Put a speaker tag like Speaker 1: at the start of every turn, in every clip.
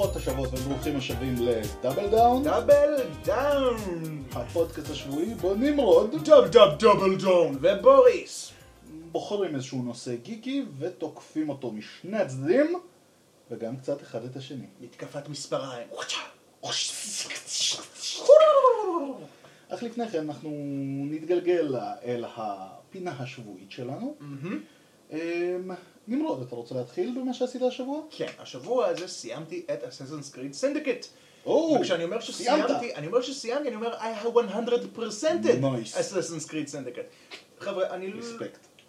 Speaker 1: ברוכות השבות וברוכים השבים לדאבל דאון,
Speaker 2: דאבל דאון!
Speaker 1: הפודקאסט השבועי בו נמרוד
Speaker 2: דאב דאב דאבל דאון! ובוריס!
Speaker 1: בוחרים איזשהו נושא גיקי ותוקפים אותו משני הצדדים וגם קצת אחד את השני.
Speaker 2: מתקפת מספריים.
Speaker 1: אך לפני כן אנחנו נתגלגל אל הפינה השבועית שלנו. אמ, נמרוד, אתה רוצה להתחיל במה שעשית השבוע?
Speaker 2: כן, השבוע הזה סיימתי את Assassin's Creed.
Speaker 1: או,
Speaker 2: וכשאני אומר שסיימתי, אני אומר שסיימתי, אני אומר I have 100%ed
Speaker 1: Nice.
Speaker 2: Assassin's Creed Syndicate. חבר'ה, אני.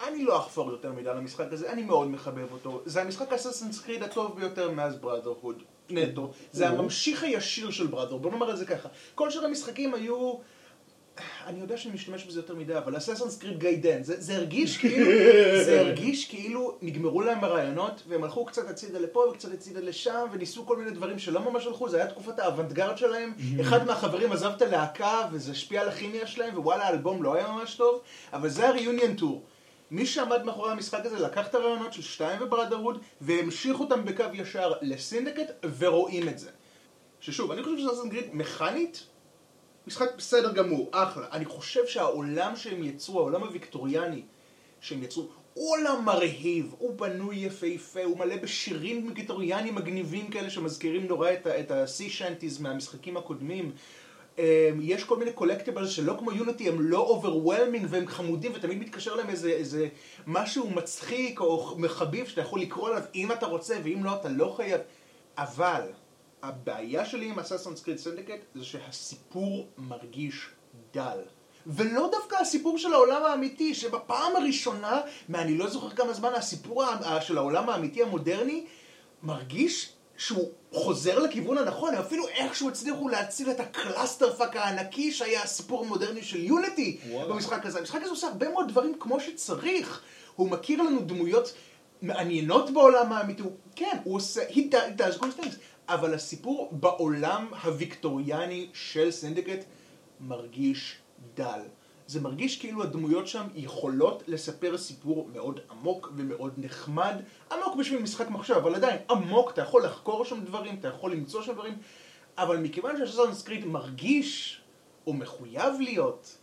Speaker 2: אני לא אחפור יותר מדי על המשחק הזה, אני מאוד מחבב אותו. זה המשחק Assassin's Creed הטוב ביותר מאז Brotherhood. נטו. זה. הממשיך הישיר של Brotherhood, בוא נאמר את זה ככה. כל שאר המשחקים היו... אני יודע שאני משתמש בזה יותר מדי, אבל אססנס קריד גיידן, זה, זה הרגיש כאילו, זה הרגיש כאילו נגמרו להם הרעיונות, והם הלכו קצת הצידה לפה וקצת הצידה לשם, וניסו כל מיני דברים שלא ממש הלכו, זה היה תקופת האוונגרד שלהם, אחד מהחברים עזב את הלהקה, וזה השפיע על הכימיה שלהם, ווואלה, האלבום לא היה ממש טוב, אבל זה הריוניון טור. מי שעמד מאחורי המשחק הזה לקח את הרעיונות של שתיים ובראדרהוד, והמשיך אותם בקו ישר לסינדקט, ורואים את זה. ששוב, אני חושב שזה Creed מכנית, משחק בסדר גמור, אחלה. אני חושב שהעולם שהם יצרו, העולם הוויקטוריאני שהם יצרו, הוא עולם מרהיב, הוא בנוי יפהפה, הוא מלא בשירים ויקטוריאנים מגניבים כאלה שמזכירים נורא את, ה-sea shanties מהמשחקים הקודמים. אמ, יש כל מיני collectibles שלא כמו Unity, הם לא overwhelming והם חמודים ותמיד מתקשר להם איזה, איזה משהו מצחיק או מחבב שאתה יכול לקרוא עליו אם אתה רוצה ואם לא אתה לא חייב. אבל הבעיה שלי עם Assassin's Creed Syndicate זה שהסיפור מרגיש דל. ולא דווקא הסיפור של העולם האמיתי, שבפעם הראשונה, מאני לא זוכר כמה זמן, הסיפור של העולם האמיתי המודרני מרגיש שהוא חוזר לכיוון הנכון, הם אפילו איכשהו הצליחו להציל את ה clusterfuck הענקי שהיה הסיפור המודרני של
Speaker 1: Unity.
Speaker 2: במשחק הזה. המשחק הזה עושה הרבה מאוד דברים כמו שצריך. הוא מכיר לנו דמויות מעניינות בעולם האמיתי, הוא, כן, הוא עושה, he does good things, אבל הסיפור בעולם הוויקטוריאני של Syndicate מרגיש דל. זה מרגיש כאילו הדמויות שם יכולות לספר סיפור מאוד עמוק ומאוד נחמד. עמוק בשביל משחק מחשב, אבל עדיין עמוק, אתה יכול לחקור שם דברים, אתה יכול למצוא שם דברים, אבל מכיוון ש Assassin's Creed מרגיש, או מחויב להיות,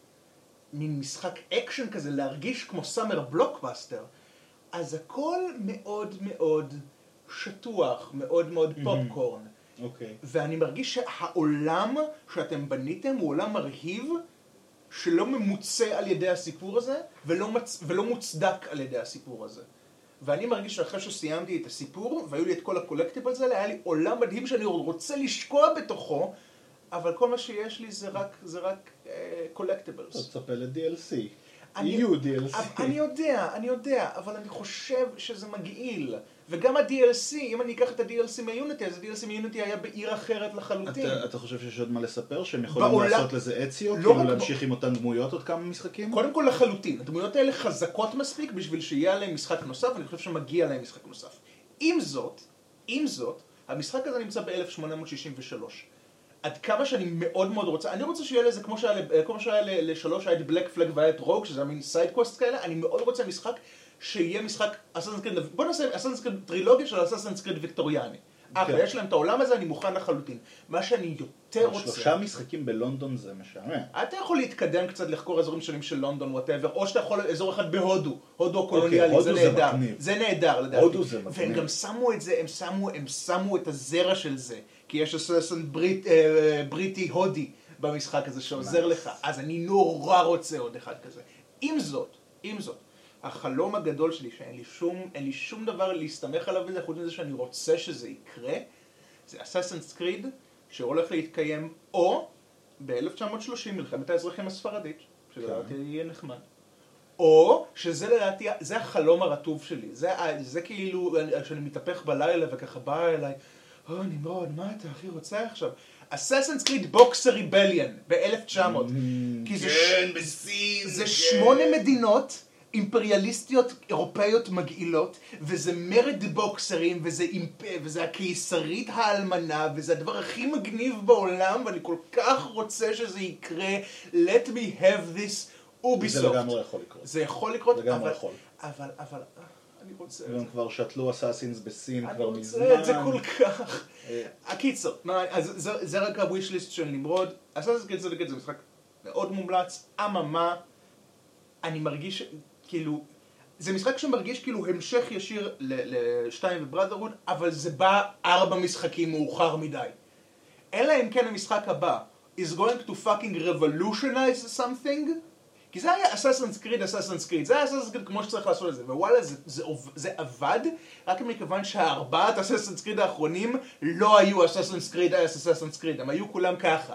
Speaker 2: מין משחק אקשן כזה, להרגיש כמו summer blockbuster, אז הכל מאוד מאוד שטוח, מאוד מאוד פופקורן.
Speaker 1: אוקיי.
Speaker 2: ואני מרגיש שהעולם שאתם בניתם הוא עולם מרהיב, שלא ממוצה על ידי הסיפור הזה, ולא, מצ... ולא מוצדק על ידי הסיפור הזה. ואני מרגיש שאחרי שסיימתי את הסיפור, והיו לי את כל ה collectibles האלה, היה לי עולם מדהים שאני רוצה לשקוע בתוכו, אבל כל מה שיש לי זה רק, זה רק קולקטיבלס.
Speaker 1: אז תצפה ל-DLC. יהיו DLC.
Speaker 2: אני יודע, אני יודע, אבל אני חושב שזה מגעיל. וגם ה-DLC, אם אני אקח את ה-DLC מיוניטי, אז ה-DLC מיוניטי היה בעיר אחרת לחלוטין.
Speaker 1: אתה, אתה חושב שיש עוד מה לספר? שהם יכולים
Speaker 2: בעולם-
Speaker 1: לעשות לזה אציו?
Speaker 2: לא
Speaker 1: כאילו להמשיך עם אותן דמויות עוד כמה משחקים?
Speaker 2: קודם כל לחלוטין, הדמויות האלה חזקות מספיק בשביל שיהיה עליהם משחק נוסף, אני חושב שמגיע להם משחק נוסף. עם זאת, עם זאת, המשחק הזה נמצא ב-1863. עד כמה שאני מאוד מאוד רוצה, אני רוצה שיהיה לזה כמו שהיה, כמו שהיה לשלוש, היה את Black Flag והיה את Rogue, שזה היה מין sidequest כאלה, אני מאוד רוצה משחק שיהיה משחק Assassin's Creed, בוא נעשה Assassin's Creed טרילוגיה של Assassin's Creed ויקטוריאני. אחלה. יש להם את העולם הזה, אני מוכן לחלוטין. מה שאני יותר רוצה...
Speaker 1: שלושה משחקים בלונדון זה משעמם.
Speaker 2: אתה יכול להתקדם קצת לחקור אזורים שונים של לונדון, whatever, או שאתה יכול אזור אחד בהודו, הודו הקולוניאלית,
Speaker 1: הודו
Speaker 2: זה נהדר. זה נהדר לדעתי,
Speaker 1: הודו זה מגניב.
Speaker 2: והם גם שמו את זה, הם שמו, הם שמו את הזרע של זה, כי יש אססן אה, בריטי הודי במשחק הזה שעוזר. לך, אז אני נורא רוצה עוד אחד כזה. עם זאת, עם זאת, החלום הגדול שלי, שאין לי שום, לי שום דבר להסתמך עליו בזה, חוץ מזה שאני רוצה שזה יקרה, זה אססנס קריד, שהולך להתקיים או ב-1930, מלחמת האזרחים הספרדית, שלדעתי יהיה נחמד. או שזה לדעתי, זה החלום הרטוב שלי, זה, זה כאילו, כשאני מתהפך בלילה וככה בא אליי, או נמרוד, מה אתה הכי רוצה עכשיו? אססנס קריד בוקסר ריבליאן ב-1900. כי זה, ש-
Speaker 1: כן, בסין.
Speaker 2: זה
Speaker 1: כן.
Speaker 2: שמונה מדינות אימפריאליסטיות אירופאיות מגעילות, וזה מרד בוקסרים, וזה, אימפ... וזה הקיסרית האלמנה, וזה הדבר הכי מגניב בעולם, ואני כל כך רוצה שזה יקרה. Let me have this
Speaker 1: זה
Speaker 2: אוביסופט.
Speaker 1: לגמרי יכול לקרות.
Speaker 2: זה יכול לקרות,
Speaker 1: לגמרי
Speaker 2: אבל,
Speaker 1: יכול.
Speaker 2: אבל, אבל, אני רוצה את זה.
Speaker 1: כבר שתלו אסאסינס בסין
Speaker 2: אני
Speaker 1: כבר מזמן.
Speaker 2: רוצה את זה כל כך.
Speaker 1: אה,
Speaker 2: אז זה, זה רק הוויש ליסט של נמרוד. אסאסינס קריד זה משחק מאוד מומלץ, אממה, אני מרגיש כאילו, זה משחק שמרגיש כאילו המשך ישיר לשתיים ובראדרהוד, אבל זה בא ארבע משחקים מאוחר מדי. אלא אם כן המשחק הבא is going to fucking revolutionize something, כי זה היה אססנס קריד, אססנס קריד, זה היה אססנס קריד כמו שצריך לעשות את זה, ווואלה זה, זה, זה עבד רק מכיוון שהארבעת אססנס קריד האחרונים לא היו אססנס קריד אס אססנס קריד, הם היו כולם ככה.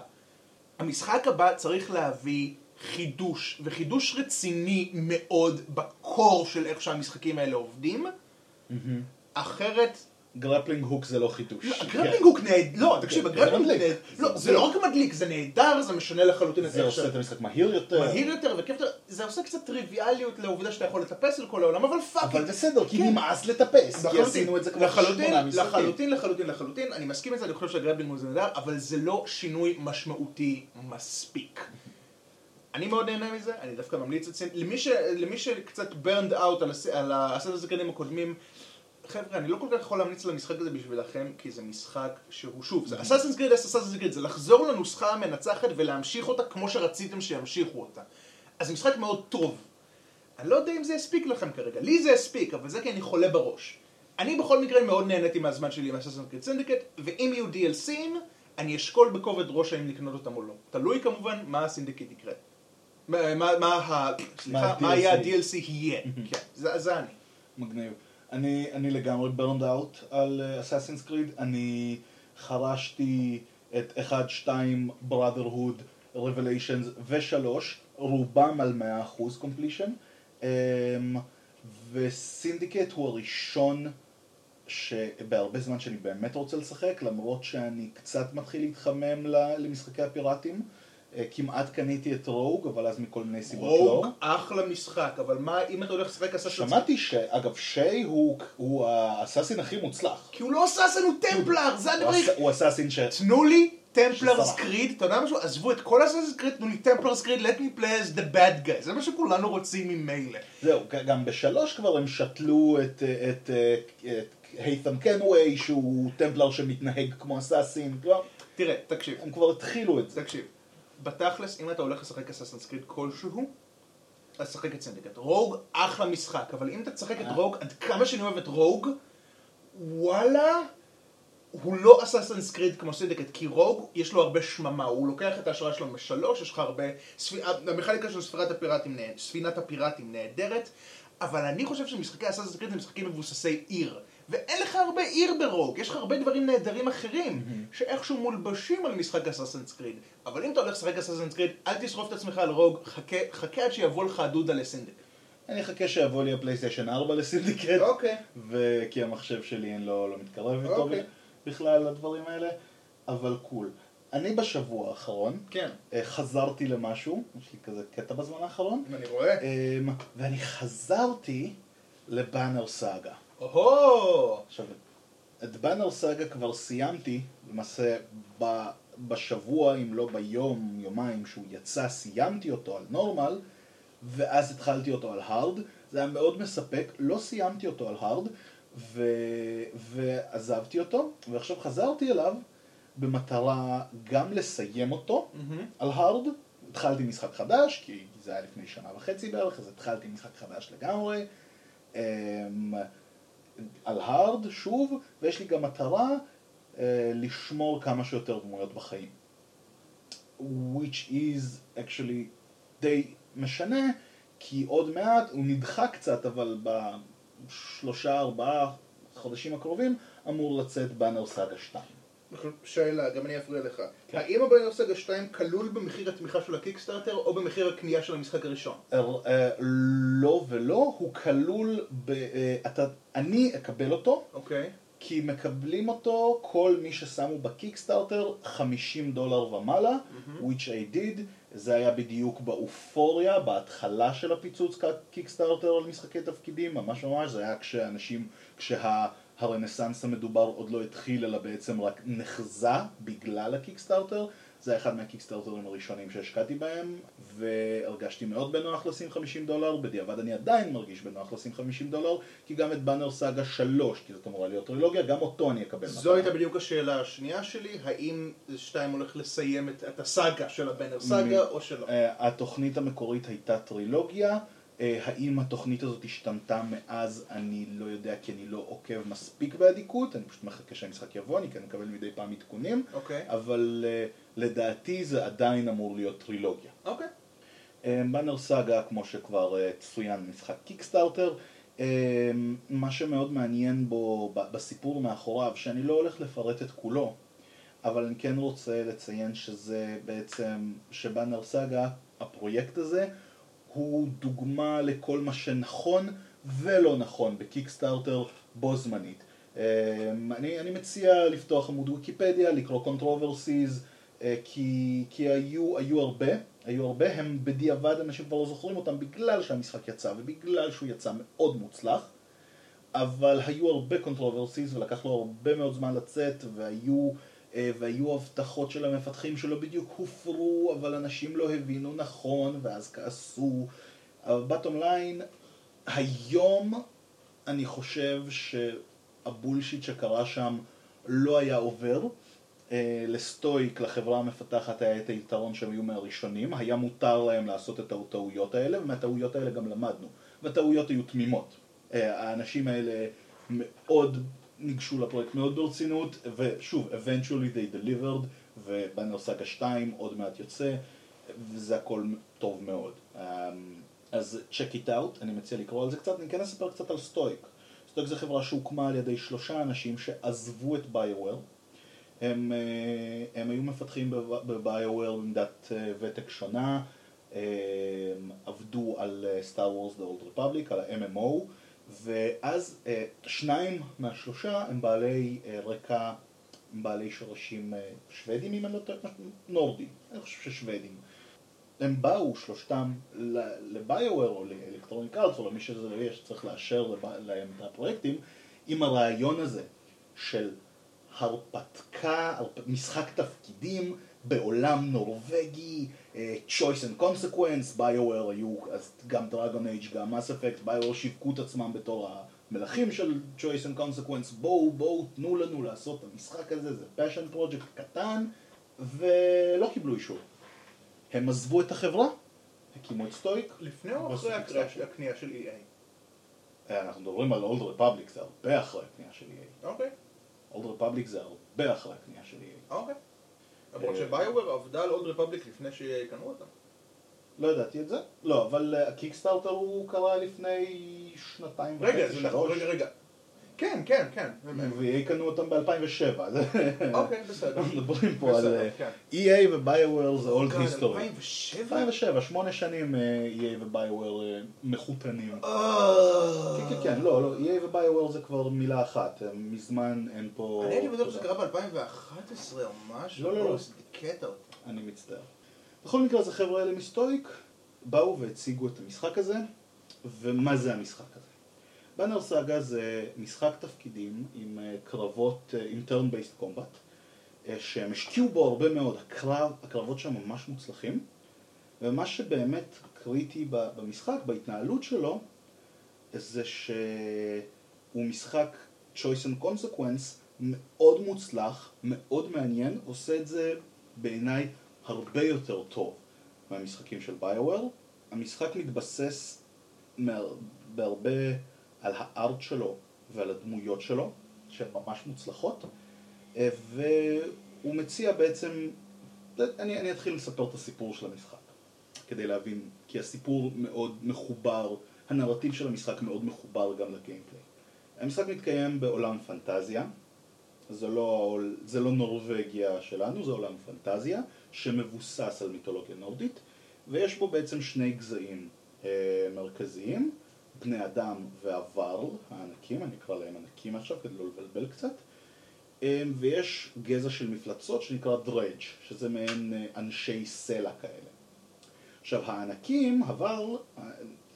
Speaker 2: המשחק הבא צריך להביא חידוש, וחידוש רציני מאוד בקור של איך שהמשחקים האלה עובדים, אחרת
Speaker 1: grappling hook זה לא חידוש.
Speaker 2: לא, הגרפלינג הוק נהדר, לא, תקשיב,
Speaker 1: זה
Speaker 2: ה
Speaker 1: grappling
Speaker 2: hook
Speaker 1: זה
Speaker 2: לא, זה לא רק מדליק, זה נהדר, זה משנה לחלוטין את
Speaker 1: זה
Speaker 2: איך
Speaker 1: עושה את המשחק מהיר יותר.
Speaker 2: מהיר יותר וכיף יותר, זה עושה קצת טריוויאליות לעובדה שאתה יכול לטפס על כל העולם, אבל fuck
Speaker 1: אבל. בסדר, כי
Speaker 2: כן.
Speaker 1: נמאס לטפס. כי עשינו את זה כבר שמונה משחקים.
Speaker 2: לחלוטין, לחלוטין, לחלוטין, אני מסכים עם זה, אני חושב שה grappling hook זה נהדר, אבל זה לא שינוי משמעותי מספיק. אני מאוד נהנה מזה, אני דווקא ממליץ את זה, למי, ש, למי שקצת burned out על, האס- על האססינס קרידים הקודמים, חבר'ה, אני לא כל כך יכול להמליץ על המשחק הזה בשבילכם, כי זה משחק שהוא שוב, זה Assassin's Creed, Assassin's Creed, זה לחזור לנוסחה המנצחת ולהמשיך אותה כמו שרציתם שימשיכו אותה. אז זה משחק מאוד טוב. אני לא יודע אם זה יספיק לכם כרגע, לי זה יספיק, אבל זה כי אני חולה בראש. אני בכל מקרה מאוד נהניתי מהזמן שלי עם Assassin's Creed Syndicate, ואם יהיו DLC ים, אני אשקול בכובד ראש האם לקנות אותם או לא. תלוי כמובן מה ה Syndicate יקרה. מה, מה, מה, ה... סליחה,
Speaker 1: מה
Speaker 2: מה היה
Speaker 1: ה-DLC?
Speaker 2: יהיה. כן, זה, זה אני.
Speaker 1: מגניב. אני, אני לגמרי ברנד אאוט על אסאסינס קריד, אני חרשתי את 1, 2, Brotherhood, Revelations ו-3, רובם על 100% completion, um, וסינדיקט הוא הראשון שבהרבה זמן שאני באמת רוצה לשחק, למרות שאני קצת מתחיל להתחמם למשחקי הפיראטים. אה, כמעט קניתי את Rogue, אבל אז מכל מיני סיבות לא.
Speaker 2: Rogue אחלה משחק, אבל מה אם אתה הולך לשחק Assassin's
Speaker 1: שמעתי ש... אגב, Shay הוא, הוא ה assassin הכי מוצלח.
Speaker 2: כי הוא לא assassin, הוא Templar, זה.
Speaker 1: אס- הוא assassin ש...
Speaker 2: תנו לי Templars
Speaker 1: שסרח.
Speaker 2: Creed, אתה יודע משהו? עזבו את כל Assassin's Creed, תנו לי Templars Creed, let me play as the bad guy. זה מה שכולנו רוצים ממילא.
Speaker 1: זהו, גם בשלוש כבר הם שתלו את, את, את, את Haytham Kenway, שהוא Templar שמתנהג כמו assassin.
Speaker 2: תראה, תקשיב,
Speaker 1: הם כבר התחילו את זה.
Speaker 2: תקשיב. בתכלס, אם אתה הולך לשחק Assassin's Creed כלשהו, אז תשחק את Syndicate. Rogue, אחלה משחק, אבל אם אתה תשחק את
Speaker 1: אה.
Speaker 2: Rogue, עד כמה שאני אוהב את Rogue, וואלה, הוא לא Assassin's Creed כמו Syndicate, כי Rogue, יש לו הרבה שממה, הוא לוקח את ההשראה שלו משלוש, יש לך הרבה, ספ... המכניקה של ספינת הפיראטים, ספינת הפיראטים נהדרת, אבל אני חושב שמשחקי Assassin's Creed הם משחקים מבוססי עיר, ואין לך הרבה עיר ב Rogue, יש לך הרבה דברים נהדרים אחרים, שאיכשהו מולבשים על משחק Assassin's Creed, אבל אם אתה הולך לשחק Assassin's Creed, אל תשרוף את עצמך על Rogue, חכה, חכה עד שיבוא לך הדודה ל Syndicate.
Speaker 1: אני אחכה שיבוא לי הפלייסטיישן 4 ל Syndicate.
Speaker 2: אוקיי.
Speaker 1: וכי המחשב שלי אין לו, לא מתקרב איתו
Speaker 2: אוקיי.
Speaker 1: בכלל לדברים האלה, אבל cool. אני בשבוע האחרון
Speaker 2: כן.
Speaker 1: אה, חזרתי למשהו, יש לי כזה קטע בזמן האחרון,
Speaker 2: אני רואה.
Speaker 1: אמ, ואני חזרתי לבאנר סאגה.
Speaker 2: או-הו!
Speaker 1: עכשיו, את באנר סאגה כבר סיימתי, למעשה ב- בשבוע, אם לא ביום, יומיים שהוא יצא, סיימתי אותו על נורמל, ואז התחלתי אותו על הארד. זה היה מאוד מספק, לא סיימתי אותו על הארד, ו... ועזבתי אותו, ועכשיו חזרתי אליו במטרה גם לסיים אותו על הארד. התחלתי משחק חדש, כי זה היה לפני שנה וחצי בערך, אז התחלתי משחק חדש לגמרי. על הארד, שוב, ויש לי גם מטרה אה, לשמור כמה שיותר דמויות בחיים. which is actually די משנה, כי עוד מעט הוא נדחה קצת, אבל בשלושה ארבעה חודשים הקרובים אמור לצאת באנר סאגה 2.
Speaker 2: שאלה, גם אני אפריע לך.
Speaker 1: כן.
Speaker 2: האם הביונר סגה 2 כלול במחיר התמיכה של הקיקסטארטר או במחיר הקנייה של המשחק הראשון?
Speaker 1: אה, לא ולא, הוא כלול, ב, אה, אתה, אני אקבל אותו,
Speaker 2: אוקיי.
Speaker 1: כי מקבלים אותו כל מי ששמו בקיקסטארטר 50 דולר ומעלה, which I did, זה היה בדיוק באופוריה, בהתחלה של הפיצוץ קיקסטארטר על משחקי תפקידים, ממש ממש, זה היה כשאנשים, כשהרנסאנס המדובר עוד לא התחיל, אלא בעצם רק נחזה בגלל הקיקסטארטר, זה היה אחד מהקיקסטארטרים הראשונים שהשקעתי בהם, והרגשתי מאוד בנוח לשים 50 דולר, בדיעבד אני עדיין מרגיש בנוח לשים 50 דולר, כי גם את באנר סאגה 3, כי זאת אמורה להיות טרילוגיה, גם אותו אני אקבל.
Speaker 2: זו הייתה בדיוק השאלה השנייה שלי, האם שתיים הולך לסיים את, את הסאגה של הבנר סאגה או שלא?
Speaker 1: אה, התוכנית המקורית הייתה טרילוגיה. אה, האם התוכנית הזאת השתנתה מאז, אני לא יודע, כי אני לא עוקב מספיק באדיקות, אני פשוט מחכה שהמשחק יבוא, אני כן מקבל מדי פעם עדכונים,
Speaker 2: אוקיי.
Speaker 1: אבל אה, לדעתי זה עדיין אמור להיות טרילוגיה.
Speaker 2: אוקיי.
Speaker 1: באנר סאגה, כמו שכבר אה, צוין, משחק קיקסטארטר. אה, מה שמאוד מעניין בו, ב- בסיפור מאחוריו, שאני לא הולך לפרט את כולו, אבל אני כן רוצה לציין שזה בעצם, שבאנר סאגה, הפרויקט הזה, הוא דוגמה לכל מה שנכון ולא נכון ב Kickstarter בו זמנית. אה, אני, אני מציע לפתוח עמוד ויקיפדיה, לקרוא controversies, כי, כי היו, היו הרבה, היו הרבה, הם בדיעבד אנשים כבר לא זוכרים אותם בגלל שהמשחק יצא ובגלל שהוא יצא מאוד מוצלח, אבל היו הרבה controversies ולקח לו הרבה מאוד זמן לצאת והיו, אה, והיו הבטחות של המפתחים שלא בדיוק הופרו, אבל אנשים לא הבינו נכון ואז כעסו. אבל בטום ליין, היום אני חושב שהבולשיט שקרה שם לא היה עובר. אה, לסטויק, לחברה המפתחת, היה את היתרון שהם היו מהראשונים, היה מותר להם לעשות את הטעויות האלה, ומהטעויות האלה גם למדנו. והטעויות היו תמימות. אה, האנשים האלה מאוד ניגשו לפרויקט מאוד ברצינות, ושוב, eventually they delivered, ובאנר סאגה 2 עוד מעט יוצא, וזה הכל טוב מאוד. אה, אז check it out, אני מציע לקרוא על זה קצת, אני כן אספר קצת על סטויק. סטויק זו חברה שהוקמה על ידי שלושה אנשים שעזבו את ביואר. הם, אה, הם היו מפתחים בביואר במידת אה, ותק שונה, הם עבדו על סטאר וורס The Old Republic, על ה-MMO, ואז אה, שניים מהשלושה הם בעלי רקע, הם בעלי שורשים שוודים, אם אני לא טועה, נורדים, אני חושב ששוודים. הם באו שלושתם לביואר או לאלקטרוניק ארץ או למי שזה יהיה שצריך לאשר להם את הפרויקטים עם הרעיון הזה של הרפתקה, משחק תפקידים בעולם נורווגי, אה, choice and consequence, ביואר היו, אז גם דרגון אייג', גם מס אפקט, ביואר שיווקו את עצמם בתור המלכים של choice and consequence, בואו, בואו, תנו לנו לעשות את המשחק הזה, זה passion project קטן, ולא קיבלו אישור. הם עזבו את החברה, הקימו את סטויק.
Speaker 2: לפני או אחרי הקנייה של EA?
Speaker 1: אה, אנחנו מדברים על Old Republic, זה הרבה אחרי הקנייה של EA.
Speaker 2: אוקיי.
Speaker 1: אולד רפבליק זה הרבה אחרי הקנייה של EA.
Speaker 2: אוקיי. למרות שביואר עבדה על אולד רפבליק לפני שקנו אותה.
Speaker 1: לא ידעתי את זה. לא, אבל הקיקסטארטר הוא קרה לפני שנתיים
Speaker 2: רגע, רגע, רגע. כן, כן, כן.
Speaker 1: ו-EA קנו אותם ב-2007.
Speaker 2: אוקיי, בסדר.
Speaker 1: אנחנו מדברים פה על EA וביואר זה אולד היסטורי.
Speaker 2: 2007?
Speaker 1: 2007, שמונה שנים EA וביואר מחותנים.
Speaker 2: אה.
Speaker 1: כן, כן, כן, לא, לא, EA וביואר זה כבר מילה אחת, מזמן אין פה...
Speaker 2: אני הייתי בטוח שזה קרה ב-2011 או משהו.
Speaker 1: לא, לא, לא.
Speaker 2: קטע.
Speaker 1: אני מצטער. בכל מקרה, אז החבר'ה האלה מסטויק באו והציגו את המשחק הזה, ומה זה המשחק הזה? באנר סאגה זה משחק תפקידים עם קרבות, עם turn-based combat, שהם השקיעו בו הרבה מאוד, הקרב, הקרבות שם ממש מוצלחים, ומה שבאמת קריטי במשחק, בהתנהלות שלו, זה שהוא משחק choice and consequence מאוד מוצלח, מאוד מעניין, עושה את זה בעיניי הרבה יותר טוב מהמשחקים של ביואר. המשחק מתבסס בהרבה על הארט שלו ועל הדמויות שלו, שהן ממש מוצלחות, והוא מציע בעצם, אני, אני אתחיל לספר את הסיפור של המשחק, כדי להבין, כי הסיפור מאוד מחובר, הנרטיב של המשחק מאוד מחובר גם לגיימפליי. המשחק מתקיים בעולם פנטזיה, זה לא, זה לא נורווגיה שלנו, זה עולם פנטזיה, שמבוסס על מיתולוגיה נורדית, ויש בו בעצם שני גזעים אה, מרכזיים, בני אדם והוורל, הענקים, אני אקרא להם ענקים עכשיו כדי לא לבלבל קצת, אה, ויש גזע של מפלצות שנקרא דרג', שזה מעין אה, אנשי סלע כאלה. עכשיו הענקים, הוורל,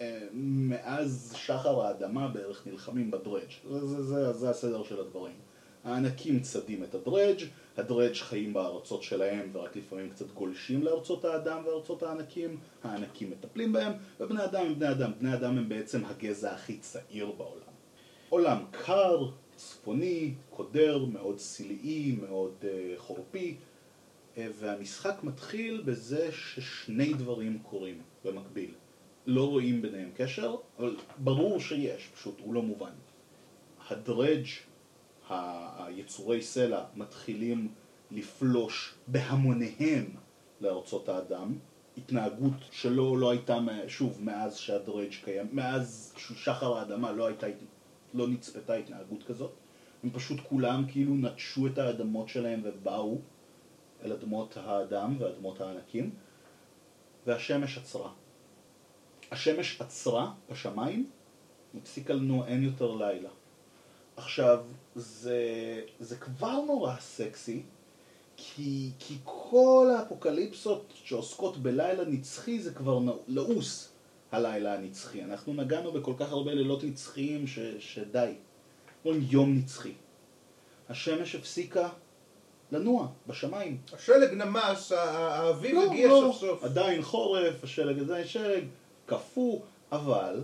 Speaker 1: אה, מאז שחר האדמה בערך נלחמים בדרג', זה, זה, זה, זה הסדר של הדברים. הענקים צדים את הדרג', הדרג' חיים בארצות שלהם ורק לפעמים קצת גולשים לארצות האדם וארצות הענקים, הענקים מטפלים בהם, ובני אדם הם בני אדם, בני אדם הם בעצם הגזע הכי צעיר בעולם. עולם קר, צפוני, קודר, מאוד סילאי, מאוד uh, חורפי, uh, והמשחק מתחיל בזה ששני דברים קורים במקביל. לא רואים ביניהם קשר, אבל ברור שיש, פשוט הוא לא מובן. הדרג' היצורי סלע מתחילים לפלוש בהמוניהם לארצות האדם, התנהגות שלא לא הייתה, שוב, מאז שהדרג' קיים, מאז שחר האדמה לא הייתה, לא נצפתה התנהגות כזאת, הם פשוט כולם כאילו נטשו את האדמות שלהם ובאו אל אדמות האדם ואדמות הענקים, והשמש עצרה. השמש עצרה בשמיים, הפסיקה לנו אין יותר לילה. עכשיו, זה, זה כבר נורא סקסי, כי, כי כל האפוקליפסות שעוסקות בלילה נצחי זה כבר לעוס הלילה הנצחי. אנחנו נגענו בכל כך הרבה לילות נצחיים ש, שדי. אומרים יום נצחי. השמש הפסיקה לנוע בשמיים.
Speaker 2: השלג נמס, האביב
Speaker 1: לא,
Speaker 2: הגיע
Speaker 1: לא,
Speaker 2: סוף סוף.
Speaker 1: עדיין חורף, השלג עדיין שלג, קפוא, אבל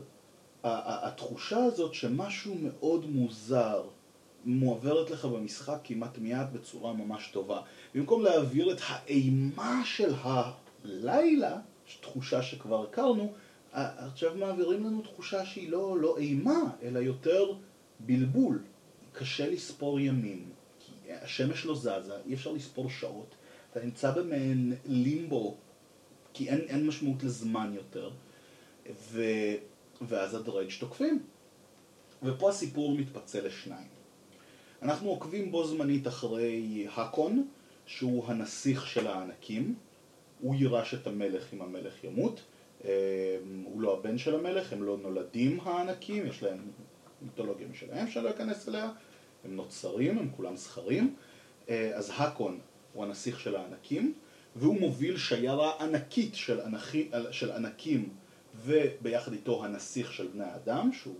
Speaker 1: התחושה הזאת שמשהו מאוד מוזר מועברת לך במשחק כמעט מיד בצורה ממש טובה. במקום להעביר את האימה של הלילה, תחושה שכבר הכרנו, עכשיו מעבירים לנו תחושה שהיא לא, לא אימה, אלא יותר בלבול. קשה לספור ימים, כי השמש לא זזה, אי אפשר לספור שעות. אתה נמצא במעין לימבו, כי אין, אין משמעות לזמן יותר. ו... ואז הדרג' תוקפים. ופה הסיפור מתפצל לשניים. אנחנו עוקבים בו זמנית אחרי הקון, שהוא הנסיך של הענקים. הוא יירש את המלך אם המלך ימות. אה, הוא לא הבן של המלך, הם לא נולדים הענקים, יש להם מיתולוגיה משלהם שאני לא אכנס אליה. הם נוצרים, הם כולם זכרים. אה, אז הקון הוא הנסיך של הענקים, והוא מוביל שיירה ענקית של, ענקי, של ענקים וביחד איתו הנסיך של בני האדם, שהוא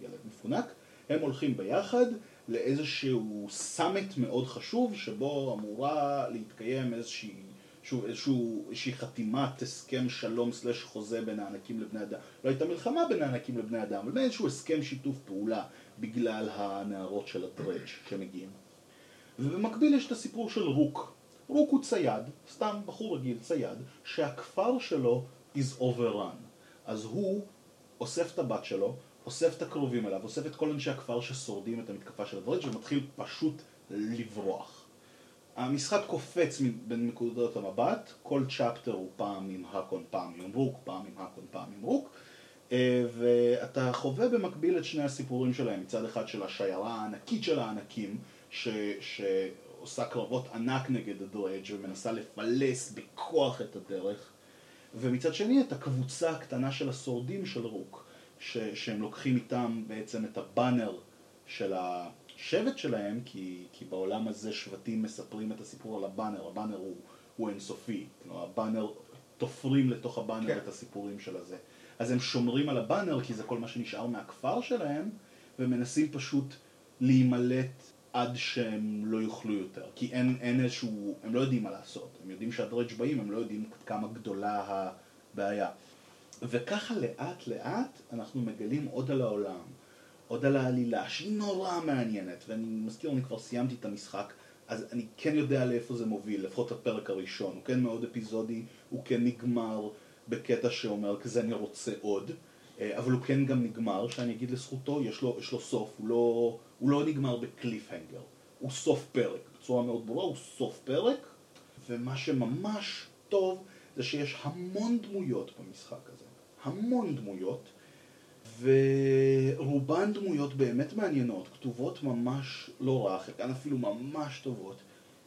Speaker 1: ילד מפונק, הם הולכים ביחד לאיזשהו סאמט מאוד חשוב, שבו אמורה להתקיים איזושהי, שוב, איזשהו, איזושהי חתימת הסכם שלום סלש חוזה בין הענקים לבני אדם. לא הייתה מלחמה בין הענקים לבני אדם, אבל איזשהו הסכם שיתוף פעולה בגלל הנערות של הדרג' שמגיעים. ובמקביל יש את הסיפור של רוק. רוק הוא צייד, סתם בחור רגיל צייד, שהכפר שלו is overrun. אז הוא אוסף את הבת שלו, אוסף את הקרובים אליו, אוסף את כל אנשי הכפר ששורדים את המתקפה של הדרג' ומתחיל פשוט לברוח. המשחק קופץ בין נקודות המבט, כל chapter הוא פעם עם האקון, פעם עם רוק, פעם עם האקון, פעם עם רוק, אה, ואתה חווה במקביל את שני הסיפורים שלהם, מצד אחד של השיירה הענקית של הענקים, ש... שעושה קרבות ענק נגד ה Dredge ומנסה לפלס בכוח את הדרך, ומצד שני את הקבוצה הקטנה של השורדים של רוק, ש, שהם לוקחים איתם בעצם את ה banner של השבט שלהם, כי, כי בעולם הזה שבטים מספרים את הסיפור על הבאנר, הבאנר הוא, הוא אינסופי, כלומר הבאנר, תופרים לתוך הבאנר כן. את הסיפורים של הזה. אז הם שומרים על הבאנר כי זה כל מה שנשאר מהכפר שלהם, ומנסים פשוט להימלט עד שהם לא יוכלו יותר, כי אין, אין איזשהו, הם לא יודעים מה לעשות, הם יודעים שהדרג' באים, הם לא יודעים כמה גדולה הבעיה. וככה לאט לאט אנחנו מגלים עוד על העולם, עוד על העלילה, שהיא נורא מעניינת, ואני מזכיר, אני כבר סיימתי את המשחק, אז אני כן יודע לאיפה זה מוביל, לפחות הפרק הראשון, הוא כן מאוד אפיזודי, הוא כן נגמר בקטע שאומר, כזה אני רוצה עוד. אה, אבל הוא כן גם נגמר, שאני אגיד לזכותו, יש לו, יש לו סוף, הוא לא, הוא לא נגמר בקליפהנגר, הוא סוף פרק, בצורה מאוד ברורה, הוא סוף פרק, ומה שממש טוב זה שיש המון דמויות במשחק הזה, המון דמויות, ורובן דמויות באמת מעניינות, כתובות ממש לא רע, חלקן אפילו ממש טובות,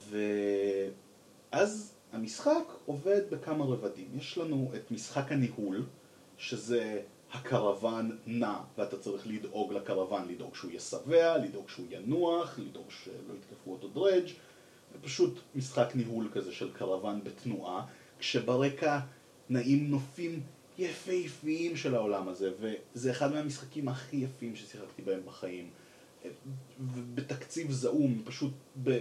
Speaker 1: ואז המשחק עובד בכמה רבדים. יש לנו את משחק הניהול, שזה הקרוון נע, ואתה צריך לדאוג לקרוון, לדאוג שהוא ישבע, לדאוג שהוא ינוח, לדאוג שלא יתקפו אותו דרג', זה פשוט משחק ניהול כזה של קרוון בתנועה, כשברקע נעים נופים יפהפיים של העולם הזה, וזה אחד מהמשחקים הכי יפים ששיחקתי בהם בחיים. בתקציב זעום, פשוט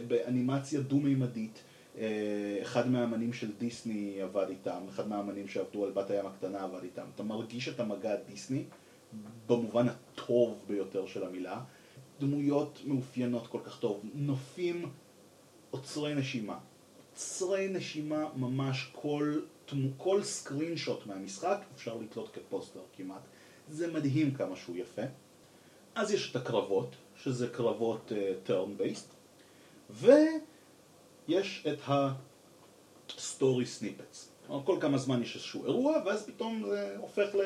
Speaker 1: באנימציה דו-מימדית. אה, אחד מהאמנים של דיסני עבד איתם, אחד מהאמנים שעבדו על בת הים הקטנה עבד איתם. אתה מרגיש את המגע דיסני במובן הטוב ביותר של המילה. דמויות מאופיינות כל כך טוב, נופים עוצרי נשימה. עוצרי נשימה ממש כל, כל סקרין שוט מהמשחק אפשר לתלות כפוסטר כמעט. זה מדהים כמה שהוא יפה. אז יש את הקרבות, שזה קרבות uh, turn based, ויש את ה-story snippets. כל כמה זמן יש איזשהו אירוע, ואז פתאום זה הופך ל...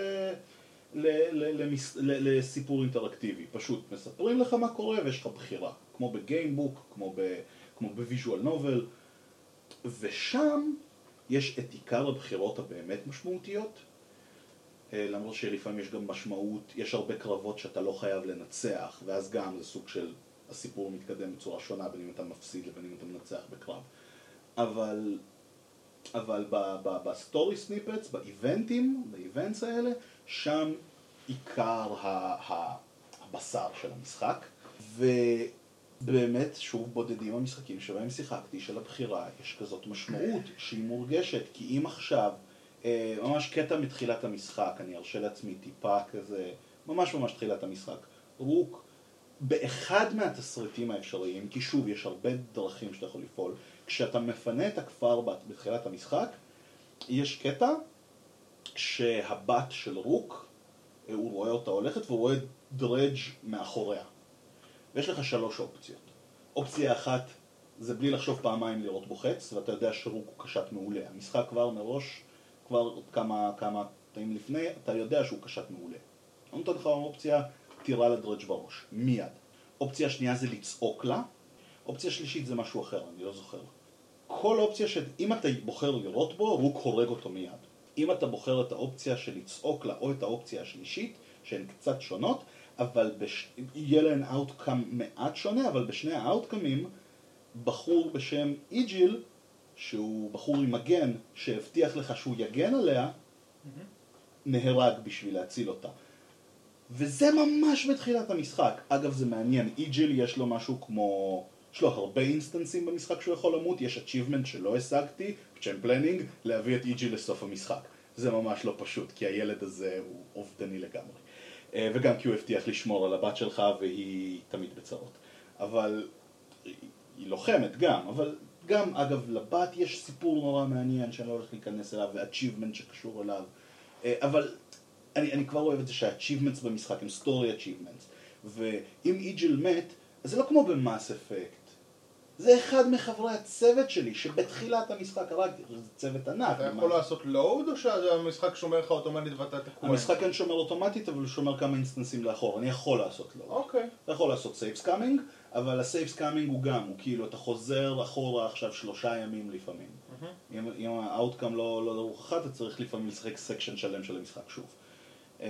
Speaker 1: ל, ל, למס, ל, לסיפור אינטראקטיבי, פשוט מספרים לך מה קורה ויש לך בחירה, כמו בגיימבוק, כמו, ב, כמו ב visual novel, ושם יש את עיקר הבחירות הבאמת משמעותיות, אה, למרות שלפעמים יש גם משמעות, יש הרבה קרבות שאתה לא חייב לנצח, ואז גם זה סוג של הסיפור מתקדם בצורה שונה בין אם אתה מפסיד לבין אם אתה מנצח בקרב. אבל, אבל ב story snippets, באיבנטים, ב events האלה, שם עיקר הבשר של המשחק. ובאמת, שוב, בודדים המשחקים שבהם שיחקתי, של הבחירה, יש כזאת משמעות שהיא מורגשת, כי אם עכשיו... אה, ממש קטע מתחילת המשחק, אני ארשה לעצמי טיפה כזה, ממש ממש תחילת המשחק. רוק, באחד מהתסריטים האפשריים, כי שוב, יש הרבה דרכים שאתה יכול לפעול, כשאתה מפנה את הכפר בתחילת המשחק, יש קטע שהבת של רוק, אה, הוא רואה אותה הולכת והוא רואה דרג' מאחוריה. ויש לך שלוש אופציות. אופציה אחת זה בלי לחשוב פעמיים לראות בו חץ, ואתה יודע שרוק הוא קשת מעולה. המשחק כבר מראש כבר כמה, כמה תאים לפני, אתה יודע שהוא קשת מעולה. הוא נותן לך אופציה, תירה לדרג' בראש, מיד. אופציה שנייה זה לצעוק לה, אופציה שלישית זה משהו אחר, אני לא זוכר. כל אופציה שאם אתה בוחר לראות בו, רוק הורג אותו מיד. אם אתה בוחר את האופציה של לצעוק לה או את האופציה השלישית, שהן קצת שונות, אבל בש... יהיה להן outcome מעט שונה, אבל בשני האאוטקאמים, בחור בשם איג'יל שהוא בחור עם מגן שהבטיח לך שהוא יגן עליה, mm-hmm. נהרג בשביל להציל אותה. וזה ממש בתחילת המשחק. אגב, זה מעניין, איג'יל יש לו משהו כמו... יש לו הרבה אינסטנסים במשחק שהוא יכול למות, יש achievement שלא השגתי, term planning, להביא את איג'יל לסוף המשחק. זה ממש לא פשוט, כי הילד הזה הוא אובדני לגמרי. אה, וגם כי הוא הבטיח לשמור על הבת שלך והיא תמיד בצרות. אבל היא לוחמת גם, אבל גם, אגב, לבת יש סיפור נורא מעניין שאני לא הולך להיכנס אליו, ו-achievement שקשור אליו, אה, אבל אני, אני כבר אוהב את זה שה-achievements במשחק הם story achievements, ואם איג'ל מת, אז זה לא כמו ב Mass Effect. זה אחד מחברי הצוות שלי, שבתחילת המשחק הרגתי, זה צוות ענק.
Speaker 2: אתה יכול לעשות load, או שהמשחק שומר לך אוטומטית ואתה תקוע?
Speaker 1: המשחק כן שומר אוטומטית, אבל הוא שומר כמה אינסטנסים לאחור. אני יכול לעשות load. אוקיי. אתה יכול לעשות save scumming, אבל ה save scumming הוא גם, הוא כאילו, אתה חוזר אחורה עכשיו שלושה ימים לפעמים. אם, אם ה outcome לא, לא דרוך אחד, אתה צריך לפעמים לשחק section שלם של המשחק שוב. אמ,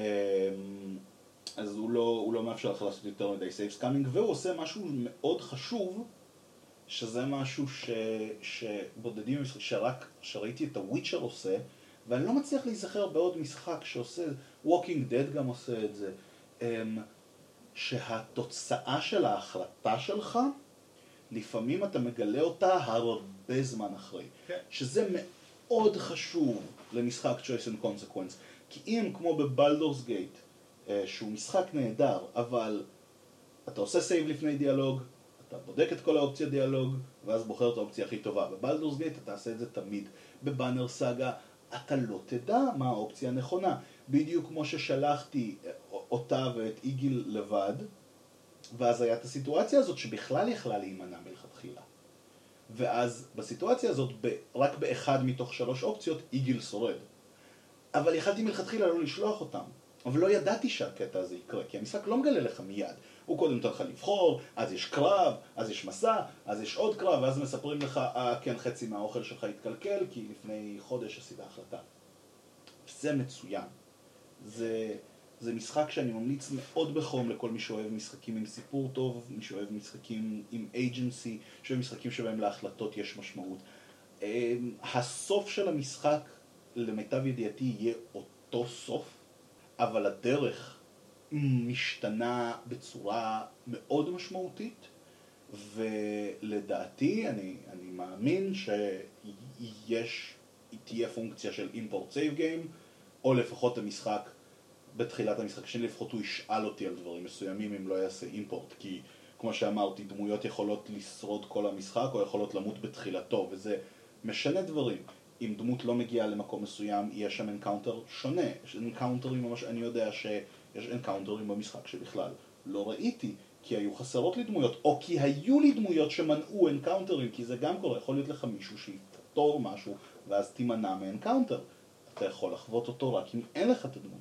Speaker 1: אז הוא לא, הוא לא מאפשר לך לעשות יותר מדי save scumming, והוא עושה משהו מאוד חשוב, שזה משהו ש, שבודדים, שרק, שראיתי את הוויצ'ר עושה, ואני לא מצליח להיזכר בעוד משחק שעושה, Walking Dead גם עושה את זה. Um, שהתוצאה של ההחלטה שלך, לפעמים אתה מגלה אותה הרבה זמן אחרי. כן. שזה מאוד חשוב למשחק choice and consequence. כי אם כמו בבלדורס גייט, אה, שהוא משחק נהדר, אבל אתה עושה save לפני דיאלוג, אתה בודק את כל האופציה דיאלוג, ואז בוחר את האופציה הכי טובה. ב Baldur's Gate אתה תעשה את זה תמיד. ב Banner Saga אתה לא תדע מה האופציה הנכונה. בדיוק כמו ששלחתי אותה ואת איגיל לבד, ואז הייתה את הסיטואציה הזאת שבכלל יכלה להימנע מלכתחילה. ואז בסיטואציה הזאת, רק באחד מתוך שלוש אופציות, איגיל שורד. אבל יכלתי מלכתחילה לא לשלוח אותם. אבל לא ידעתי שהקטע הזה יקרה, כי המשחק לא מגלה לך מיד. הוא קודם נותן לך לבחור, אז יש קרב, אז יש מסע, אז יש עוד קרב, ואז מספרים לך, אה, כן, חצי מהאוכל שלך התקלקל, כי לפני חודש עשית החלטה. זה מצוין. זה, זה משחק שאני ממליץ מאוד בחום לכל מי שאוהב משחקים עם סיפור טוב, מי שאוהב משחקים עם אייג'נסי, שאוהב משחקים שבהם להחלטות יש משמעות. אמ, הסוף של המשחק, למיטב ידיעתי, יהיה אותו סוף, אבל הדרך משתנה בצורה מאוד משמעותית, ולדעתי, אני, אני מאמין שיש, תהיה פונקציה של אימפורט סייב גיים, או לפחות המשחק, בתחילת המשחק שלי לפחות הוא ישאל אותי על דברים מסוימים אם לא יעשה אימפורט, כי כמו שאמרתי, דמויות יכולות לשרוד כל המשחק או יכולות למות בתחילתו, וזה משנה דברים. אם דמות לא מגיעה למקום מסוים, יש שם encounter שונה. יש אנקאונטרים ממש, אני יודע שיש אנקאונטרים במשחק שבכלל לא ראיתי, כי היו חסרות לי דמויות, או כי היו לי דמויות שמנעו אנקאונטרים, כי זה גם קורה, יכול להיות לך מישהו שיפתור משהו, ואז תימנע מ encounter. אתה יכול לחוות אותו רק אם אין לך את הדמות.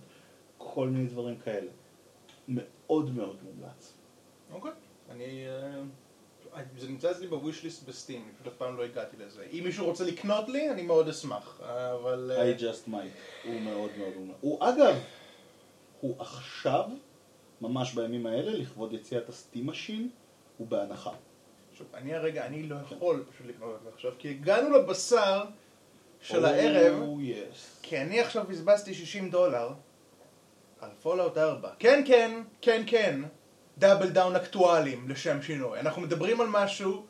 Speaker 1: כל מיני דברים כאלה. מאוד מאוד מומלץ.
Speaker 2: אוקיי. אני... אה, זה נמצא אצלי ב wishlist ב Steam, פשוט אף פעם לא הגעתי לזה. אם מישהו רוצה לקנות לי, אני מאוד אשמח, אבל... אה,
Speaker 1: I just might. הוא מאוד מאוד מומלץ. הוא אגב, הוא עכשיו, ממש בימים האלה, לכבוד יציאת ה Steam Machine, הוא בהנחה.
Speaker 2: שוב, אני הרגע, אני לא יכול פשוט לקנות את זה עכשיו, כי הגענו לבשר של הערב,
Speaker 1: Oh.
Speaker 2: כי אני עכשיו בזבזתי 60 דולר על Fallout 4. כן, כן, כן, כן, double down אקטואליים לשם שינוי. אנחנו מדברים על משהו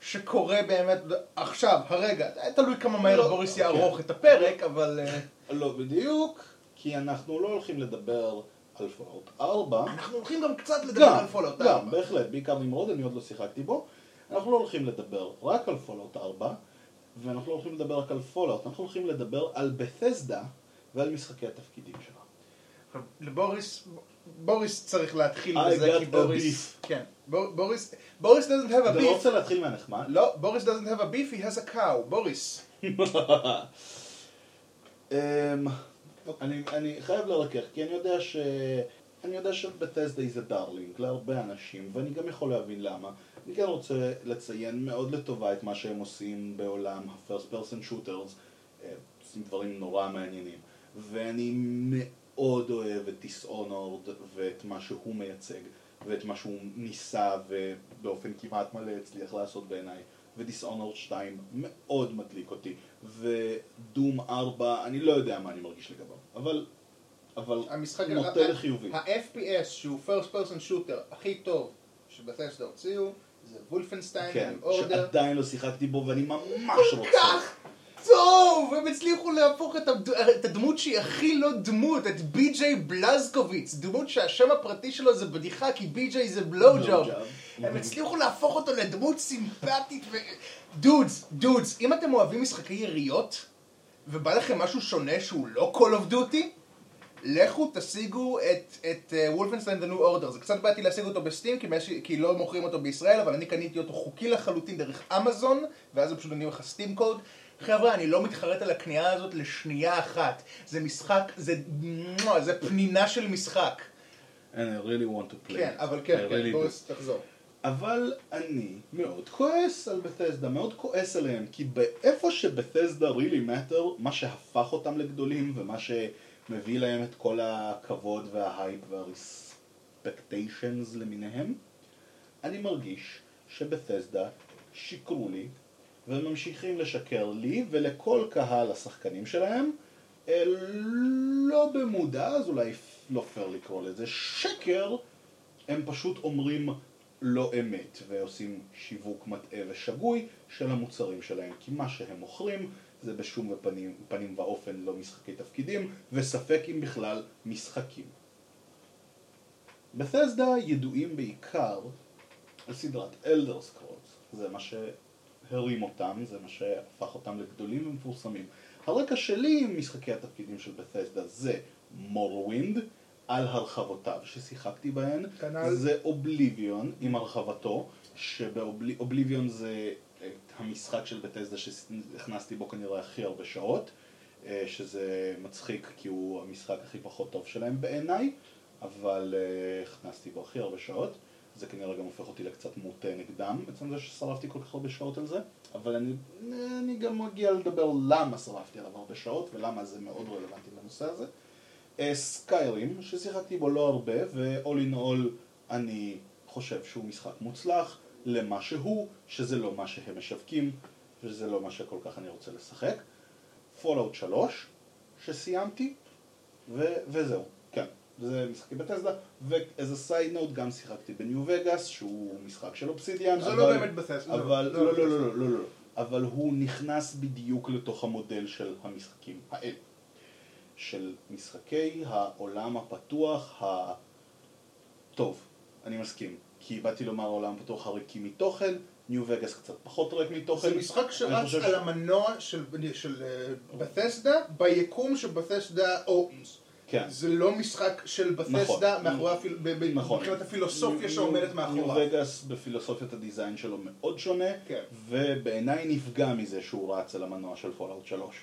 Speaker 2: שקורה באמת עכשיו, הרגע. תלוי כמה מהר
Speaker 1: לא,
Speaker 2: בוריס
Speaker 1: כן.
Speaker 2: יערוך את הפרק, אבל... אה,
Speaker 1: לא בדיוק, כי אנחנו לא הולכים לדבר על Fallout 4.
Speaker 2: אנחנו הולכים גם קצת לדבר
Speaker 1: גם,
Speaker 2: על Fallout
Speaker 1: גם,
Speaker 2: 4.
Speaker 1: בהחלט, בעיקר נמרוד, אני עוד לא שיחקתי בו. אנחנו לא הולכים לדבר רק על Fallout 4, ואנחנו לא הולכים לדבר רק על Fallout, אנחנו הולכים לדבר על Bethesda ועל משחקי התפקידים שלה.
Speaker 2: עכשיו, לבוריס, בוריס צריך להתחיל
Speaker 1: I
Speaker 2: בזה, כי בוריס... כן, בור- בוריס... בוריס doesn't have a
Speaker 1: לא
Speaker 2: beef.
Speaker 1: רוצה להתחיל מהנחמד?
Speaker 2: לא, בוריס doesn't have a beef, he has a cow. בוריס.
Speaker 1: אמ, אני, אני חייב לרכך, כי אני יודע ש... אני יודע ש Bethesda היא זה darling להרבה אנשים, ואני גם יכול להבין למה. אני כן רוצה לציין מאוד לטובה את מה שהם עושים בעולם ה-first person shooters, אה, עושים דברים נורא מעניינים. ואני מאוד אוהב את דיסאונורד ואת מה שהוא מייצג, ואת מה שהוא ניסה ובאופן כמעט מלא הצליח לעשות בעיניי. ודיסאונורד 2 מאוד מדליק אותי, ודום 4, אני לא יודע מה אני מרגיש לגביו, אבל, אבל
Speaker 2: המשחק...
Speaker 1: נוטה לחיובי.
Speaker 2: ה-FPS שהוא first person shooter הכי טוב שבתסדה הוציאו זה וולפנשטיין
Speaker 1: כן. שעדיין לא שיחקתי בו ואני ממש
Speaker 2: כל
Speaker 1: רוצה.
Speaker 2: כך טוב! הם הצליחו להפוך את, הד... את הדמות שהיא הכי לא דמות, את בי.ג'יי בלזקוביץ, דמות שהשם הפרטי שלו זה בדיחה כי בי.ג'יי זה בלו ג'וב. הם הצליחו להפוך אותו לדמות סימפטית ו... דודס, דודס, אם אתם אוהבים משחקי יריות ובא לכם משהו שונה שהוא לא Call of Duty לכו תשיגו את, את וולפנשטיין The New Order. זה קצת באתי להשיג אותו בסטים כי, מש... כי לא מוכרים אותו בישראל אבל אני קניתי אותו חוקי לחלוטין דרך אמזון ואז הם פשוט נותנים לך סטים קוד חבר'ה, אני לא מתחרט על הקנייה הזאת לשנייה אחת. זה משחק, זה, זה פנינה של משחק.
Speaker 1: And I really want to play.
Speaker 2: כן, אבל כן,
Speaker 1: really
Speaker 2: כן,
Speaker 1: do.
Speaker 2: בוריס, תחזור.
Speaker 1: אבל אני מאוד כועס על בתסדה, מאוד כועס עליהם, כי באיפה שבתסדה really matter, מה שהפך אותם לגדולים ומה שמביא להם את כל הכבוד וההייפ והרספקטיישנס למיניהם, אני מרגיש שבתסדה שיקרו לי וממשיכים לשקר לי ולכל קהל השחקנים שלהם, אה, לא במודע, אז אולי לא פייר לקרוא לזה שקר, הם פשוט אומרים לא אמת ועושים שיווק מטעה ושגוי של המוצרים שלהם כי מה שהם מוכרים זה בשום פנים, פנים ואופן לא משחקי תפקידים וספק אם בכלל משחקים. Bethesda ידועים בעיקר על סדרת Elder Scrolls, זה מה שהרים אותם, זה מה שהפך אותם לגדולים ומפורסמים. הרקע שלי עם משחקי התפקידים של Bethesda זה Morrowind על הרחבותיו ששיחקתי בהן,
Speaker 2: כנ"ל.
Speaker 1: זה Oblivion עם הרחבתו, שב Oblivion זה אה, המשחק של Bethesda שהכנסתי בו כנראה הכי הרבה שעות, אה, שזה מצחיק כי הוא המשחק הכי פחות טוב שלהם בעיניי, אבל אה, הכנסתי בו הכי הרבה שעות. זה כנראה גם הופך אותי לקצת מוטה נגדם, בעצם זה ששרפתי כל כך הרבה שעות על זה, אבל אני, אני גם מגיע לדבר למה שרפתי עליו הרבה שעות ולמה זה מאוד רלוונטי לנושא הזה. Skyrim, ששיחקתי בו לא הרבה, ו-all in all אני חושב שהוא משחק מוצלח למה שהוא, שזה לא מה שהם משווקים, וזה לא מה שכל כך אני רוצה לשחק. Fallout 3, שסיימתי, ו- וזהו, כן. זה משחקי בטסדה, ואיזה side note גם שיחקתי בניו וגאס, שהוא משחק של אובסידיאן.
Speaker 2: זה לא באמת בטסדה.
Speaker 1: אבל, לא,
Speaker 2: לא
Speaker 1: לא, לא, לא, לא, לא, אבל הוא נכנס בדיוק לתוך המודל של המשחקים האלה. של משחקי העולם הפתוח ה... טוב, אני מסכים. כי באתי לומר העולם הפתוח הריקים מתוכן, ניו וגאס קצת פחות ריק מתוכן.
Speaker 2: זה משחק שרץ על המנוע של, של אה, בתסדה ביקום שבתסדה owns.
Speaker 1: כן.
Speaker 2: זה לא משחק של בתסדה
Speaker 1: נכון.
Speaker 2: הפיל...
Speaker 1: נכון.
Speaker 2: מבחינת הפילוסופיה שעומדת
Speaker 1: ניו
Speaker 2: מאחוריו.
Speaker 1: וגאס בפילוסופיית ה design שלו מאוד שונה,
Speaker 2: כן.
Speaker 1: ובעיניי נפגע מזה שהוא רץ על המנוע של פולאאוט 3.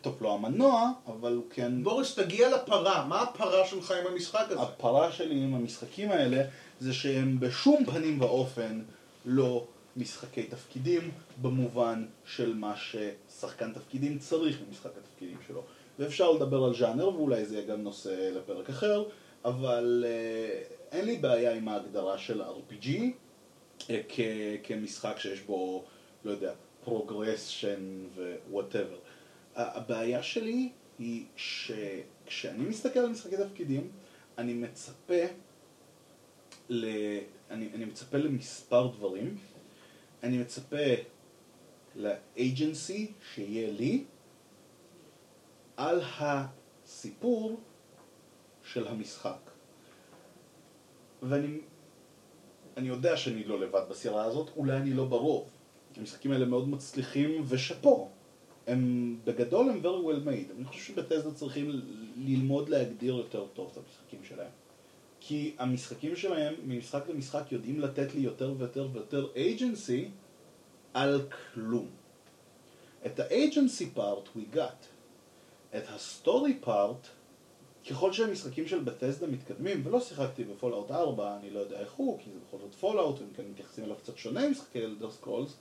Speaker 1: טוב, לא המנוע, אבל הוא כן...
Speaker 2: בוריס, תגיע לפרה, מה הפרה שלך עם המשחק הזה?
Speaker 1: הפרה שלי עם המשחקים האלה זה שהם בשום פנים ואופן לא משחקי תפקידים במובן של מה ששחקן תפקידים צריך במשחק התפקידים שלו. ואפשר לדבר על ז'אנר ואולי זה יהיה גם נושא לפרק אחר, אבל אה, אין לי בעיה עם ההגדרה של RPG אה, כ- כמשחק שיש בו, לא יודע, progression ו whatever. הבעיה שלי היא שכשאני מסתכל על משחקי תפקידים, אני מצפה ל... אני, אני מצפה למספר דברים. אני מצפה לאג'נסי שיהיה לי על הסיפור של המשחק. ואני אני יודע שאני לא לבד בסירה הזאת, אולי אני לא ברוב. המשחקים האלה מאוד מצליחים, ושאפו. הם בגדול הם very well made. אני חושב שבטסדה צריכים ללמוד להגדיר יותר טוב את המשחקים שלהם. כי המשחקים שלהם, ממשחק למשחק, יודעים לתת לי יותר ויותר ויותר agency על כלום. את ה-agency part we got. את ה-story part, ככל שהמשחקים של בטסדה מתקדמים, ולא שיחקתי בפולאאוט 4, אני לא יודע איך הוא, כי זה בכל זאת פולאאוט, והם כן מתייחסים אליו קצת שונה ממשחקי אלדר סקרולס,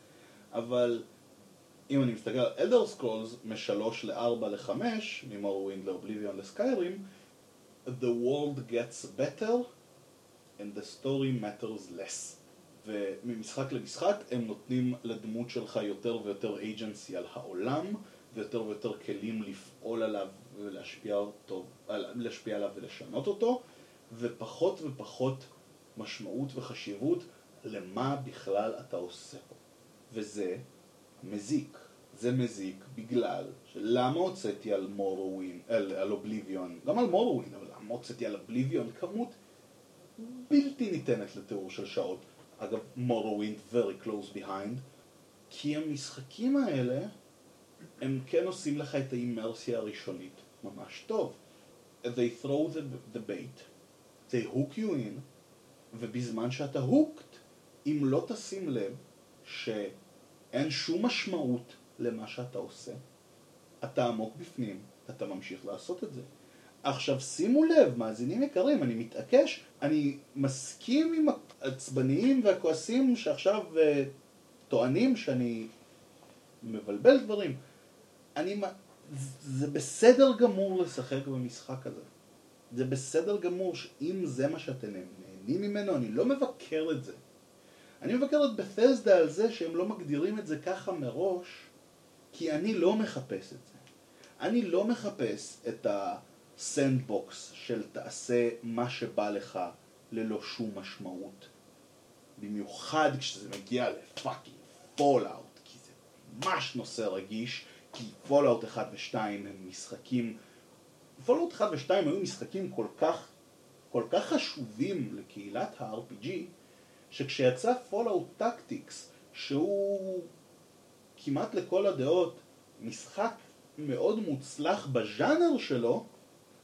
Speaker 1: אבל אם אני מסתכל על אלדר סקרולס, משלוש לארבע לחמש, ממורווינד לאובליביון לסקיירים, the world gets better and the story matters less. וממשחק למשחק הם נותנים לדמות שלך יותר ויותר agency על העולם, ויותר ויותר כלים לפעול עליו ולהשפיע אותו, להשפיע עליו ולשנות אותו, ופחות ופחות משמעות וחשיבות למה בכלל אתה עושה פה. וזה מזיק. זה מזיק בגלל שלמה הוצאתי על מורווין, על, על אובליביון, גם על מורווין, אבל למה הוצאתי על אובליביון כמות בלתי ניתנת לתיאור של שעות. אגב, מורווין very close behind, כי המשחקים האלה, הם כן עושים לך את האימרסיה הראשונית ממש טוב. They throw the, the bait, they hook you in, ובזמן שאתה hooked, אם לא תשים לב שאין שום משמעות למה שאתה עושה, אתה עמוק בפנים, אתה ממשיך לעשות את זה. עכשיו שימו לב, מאזינים יקרים, אני מתעקש, אני מסכים עם העצבניים והכועסים שעכשיו uh, טוענים שאני מבלבל דברים. אני, זה בסדר גמור לשחק במשחק הזה. זה בסדר גמור שאם זה מה שאתם נהנים ממנו, אני לא מבקר את זה. אני מבקר את בתסדה על זה שהם לא מגדירים את זה ככה מראש, כי אני לא מחפש את זה. אני לא מחפש את הסנדבוקס של תעשה מה שבא לך ללא שום משמעות. במיוחד כשזה מגיע לפאקינג פולאאוט, כי זה ממש נושא רגיש, כי פולאאוט 1 ו-2 הם משחקים... פולאאוט 1 ו-2 היו משחקים כל כך, כל כך חשובים לקהילת ה-RPG, שכשיצא פולאאוט טקטיקס, שהוא כמעט לכל הדעות משחק מאוד מוצלח בז'אנר שלו,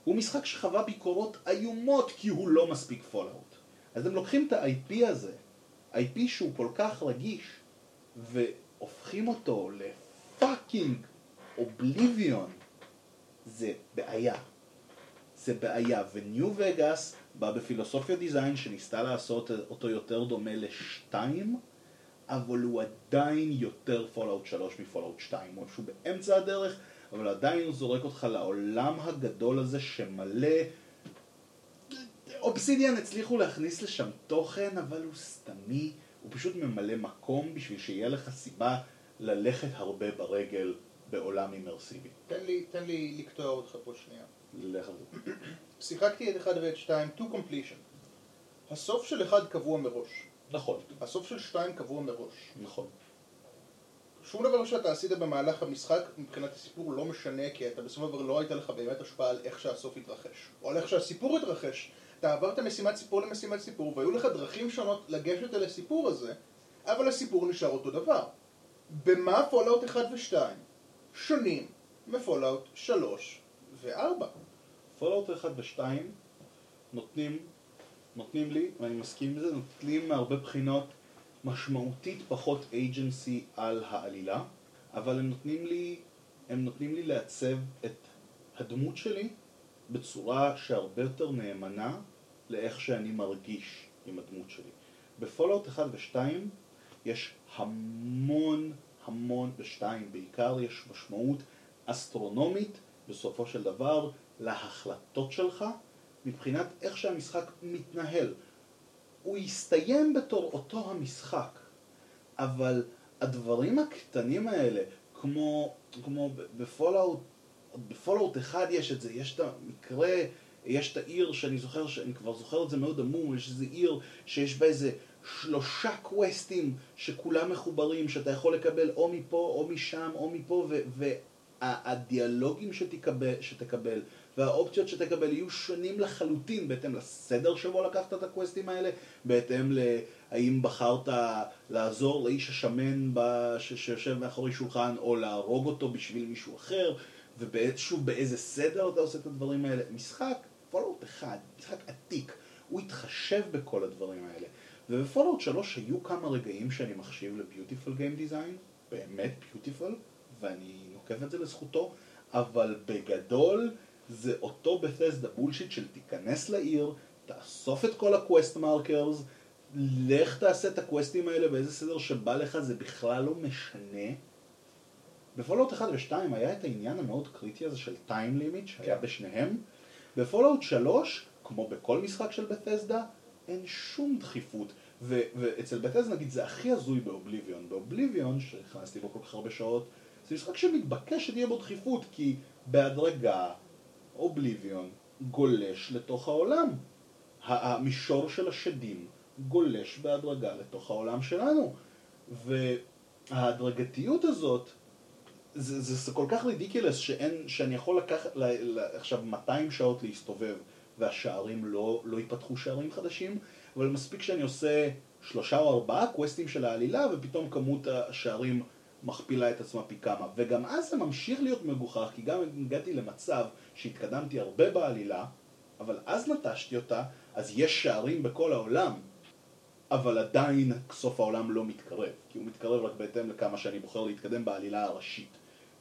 Speaker 1: הוא משחק שחווה ביקורות איומות כי הוא לא מספיק פולאאוט. אז הם לוקחים את ה-IP הזה, IP שהוא כל כך רגיש, והופכים אותו ל fucking אובליביון. זה בעיה. זה בעיה, וניו וגאס בא בפילוסופיה design שניסתה לעשות אותו יותר דומה לשתיים, אבל הוא עדיין יותר פולאאוט 3 מפולאאוט 2, הוא איפשהו באמצע הדרך, אבל עדיין הוא זורק אותך לעולם הגדול הזה שמלא... אובסידיאן הצליחו להכניס לשם תוכן, אבל הוא סתמי, הוא פשוט ממלא מקום בשביל שיהיה לך סיבה ללכת הרבה ברגל בעולם אימרסיבי.
Speaker 2: תן לי, תן לי לקטוע אותך פה שנייה.
Speaker 1: לך על זה.
Speaker 2: שיחקתי את 1 ואת 2 to completion. הסוף של 1 קבוע מראש.
Speaker 1: נכון,
Speaker 2: הסוף של 2 קבוע מראש.
Speaker 1: נכון.
Speaker 2: שום דבר שאתה עשית במהלך המשחק מבחינת הסיפור לא משנה כי אתה בסופו של דבר לא הייתה לך באמת השפעה על איך שהסוף התרחש או על איך שהסיפור התרחש אתה עברת משימת סיפור למשימת סיפור והיו לך דרכים שונות לגשת אל הסיפור הזה אבל הסיפור נשאר אותו דבר במה פולאאוט 1 ו-2 שונים מפולאאוט 3 ו-4
Speaker 1: פולאאוט 1 ו-2 נותנים, נותנים לי, ואני מסכים עם זה, נותנים מהרבה בחינות משמעותית פחות agency על העלילה, אבל הם נותנים לי, הם נותנים לי לעצב את הדמות שלי בצורה שהרבה יותר נאמנה לאיך שאני מרגיש עם הדמות שלי. בפולאאוט 1 ו-2 יש המון המון, ב-2 בעיקר יש משמעות אסטרונומית בסופו של דבר להחלטות שלך מבחינת איך שהמשחק מתנהל. הוא יסתיים בתור אותו המשחק, אבל הדברים הקטנים האלה, כמו, כמו בפולאאוט, בפולאאוט אחד יש את זה, יש את המקרה, יש את העיר שאני זוכר, שאני כבר זוכר את זה מאוד עמום, יש איזה עיר שיש בה איזה שלושה קווסטים שכולם מחוברים, שאתה יכול לקבל או מפה או משם או מפה, והדיאלוגים שתקבל, שתקבל והאופציות שתקבל יהיו שונים לחלוטין בהתאם לסדר שבו לקחת את הקווסטים האלה, בהתאם להאם בחרת לעזור לאיש השמן שיושב מאחורי שולחן או להרוג אותו בשביל מישהו אחר, ושוב באיזה סדר אתה עושה את הדברים האלה. משחק, פולאאוט אחד, משחק עתיק, הוא התחשב בכל הדברים האלה. ובפולאאוט 3 היו כמה רגעים שאני מחשיב ל beautiful game design, באמת beautiful, ואני נוקב את זה לזכותו, אבל בגדול זה אותו בתסדה bullshit של תיכנס לעיר, תאסוף את כל ה quest markers, לך תעשה את הקווסטים האלה באיזה סדר שבא לך, זה בכלל לא משנה. בפולאאוט 1 ו-2 היה את העניין המאוד קריטי הזה של time limit שהיה כן. בשניהם. בפולאאוט 3, כמו בכל משחק של בתסדה, אין שום דחיפות. ו- ואצל בתסדה נגיד זה הכי הזוי באובליביון. באובליביון, שהכנסתי בו כל כך הרבה שעות, זה משחק שמתבקש שתהיה בו דחיפות, כי בהדרגה אובליביון גולש לתוך העולם. המישור של השדים גולש בהדרגה לתוך העולם שלנו. וההדרגתיות הזאת, זה, זה, זה כל כך רידיקילס שאין, שאני יכול לקחת עכשיו 200 שעות להסתובב והשערים לא, לא ייפתחו שערים חדשים, אבל מספיק שאני עושה שלושה או ארבעה קווסטים של העלילה ופתאום כמות השערים מכפילה את עצמה פי כמה. וגם אז זה ממשיך להיות מגוחך, כי גם הגעתי למצב שהתקדמתי הרבה בעלילה, אבל אז נטשתי אותה, אז יש שערים בכל העולם, אבל עדיין סוף העולם לא מתקרב, כי הוא מתקרב רק בהתאם לכמה שאני בוחר להתקדם בעלילה הראשית.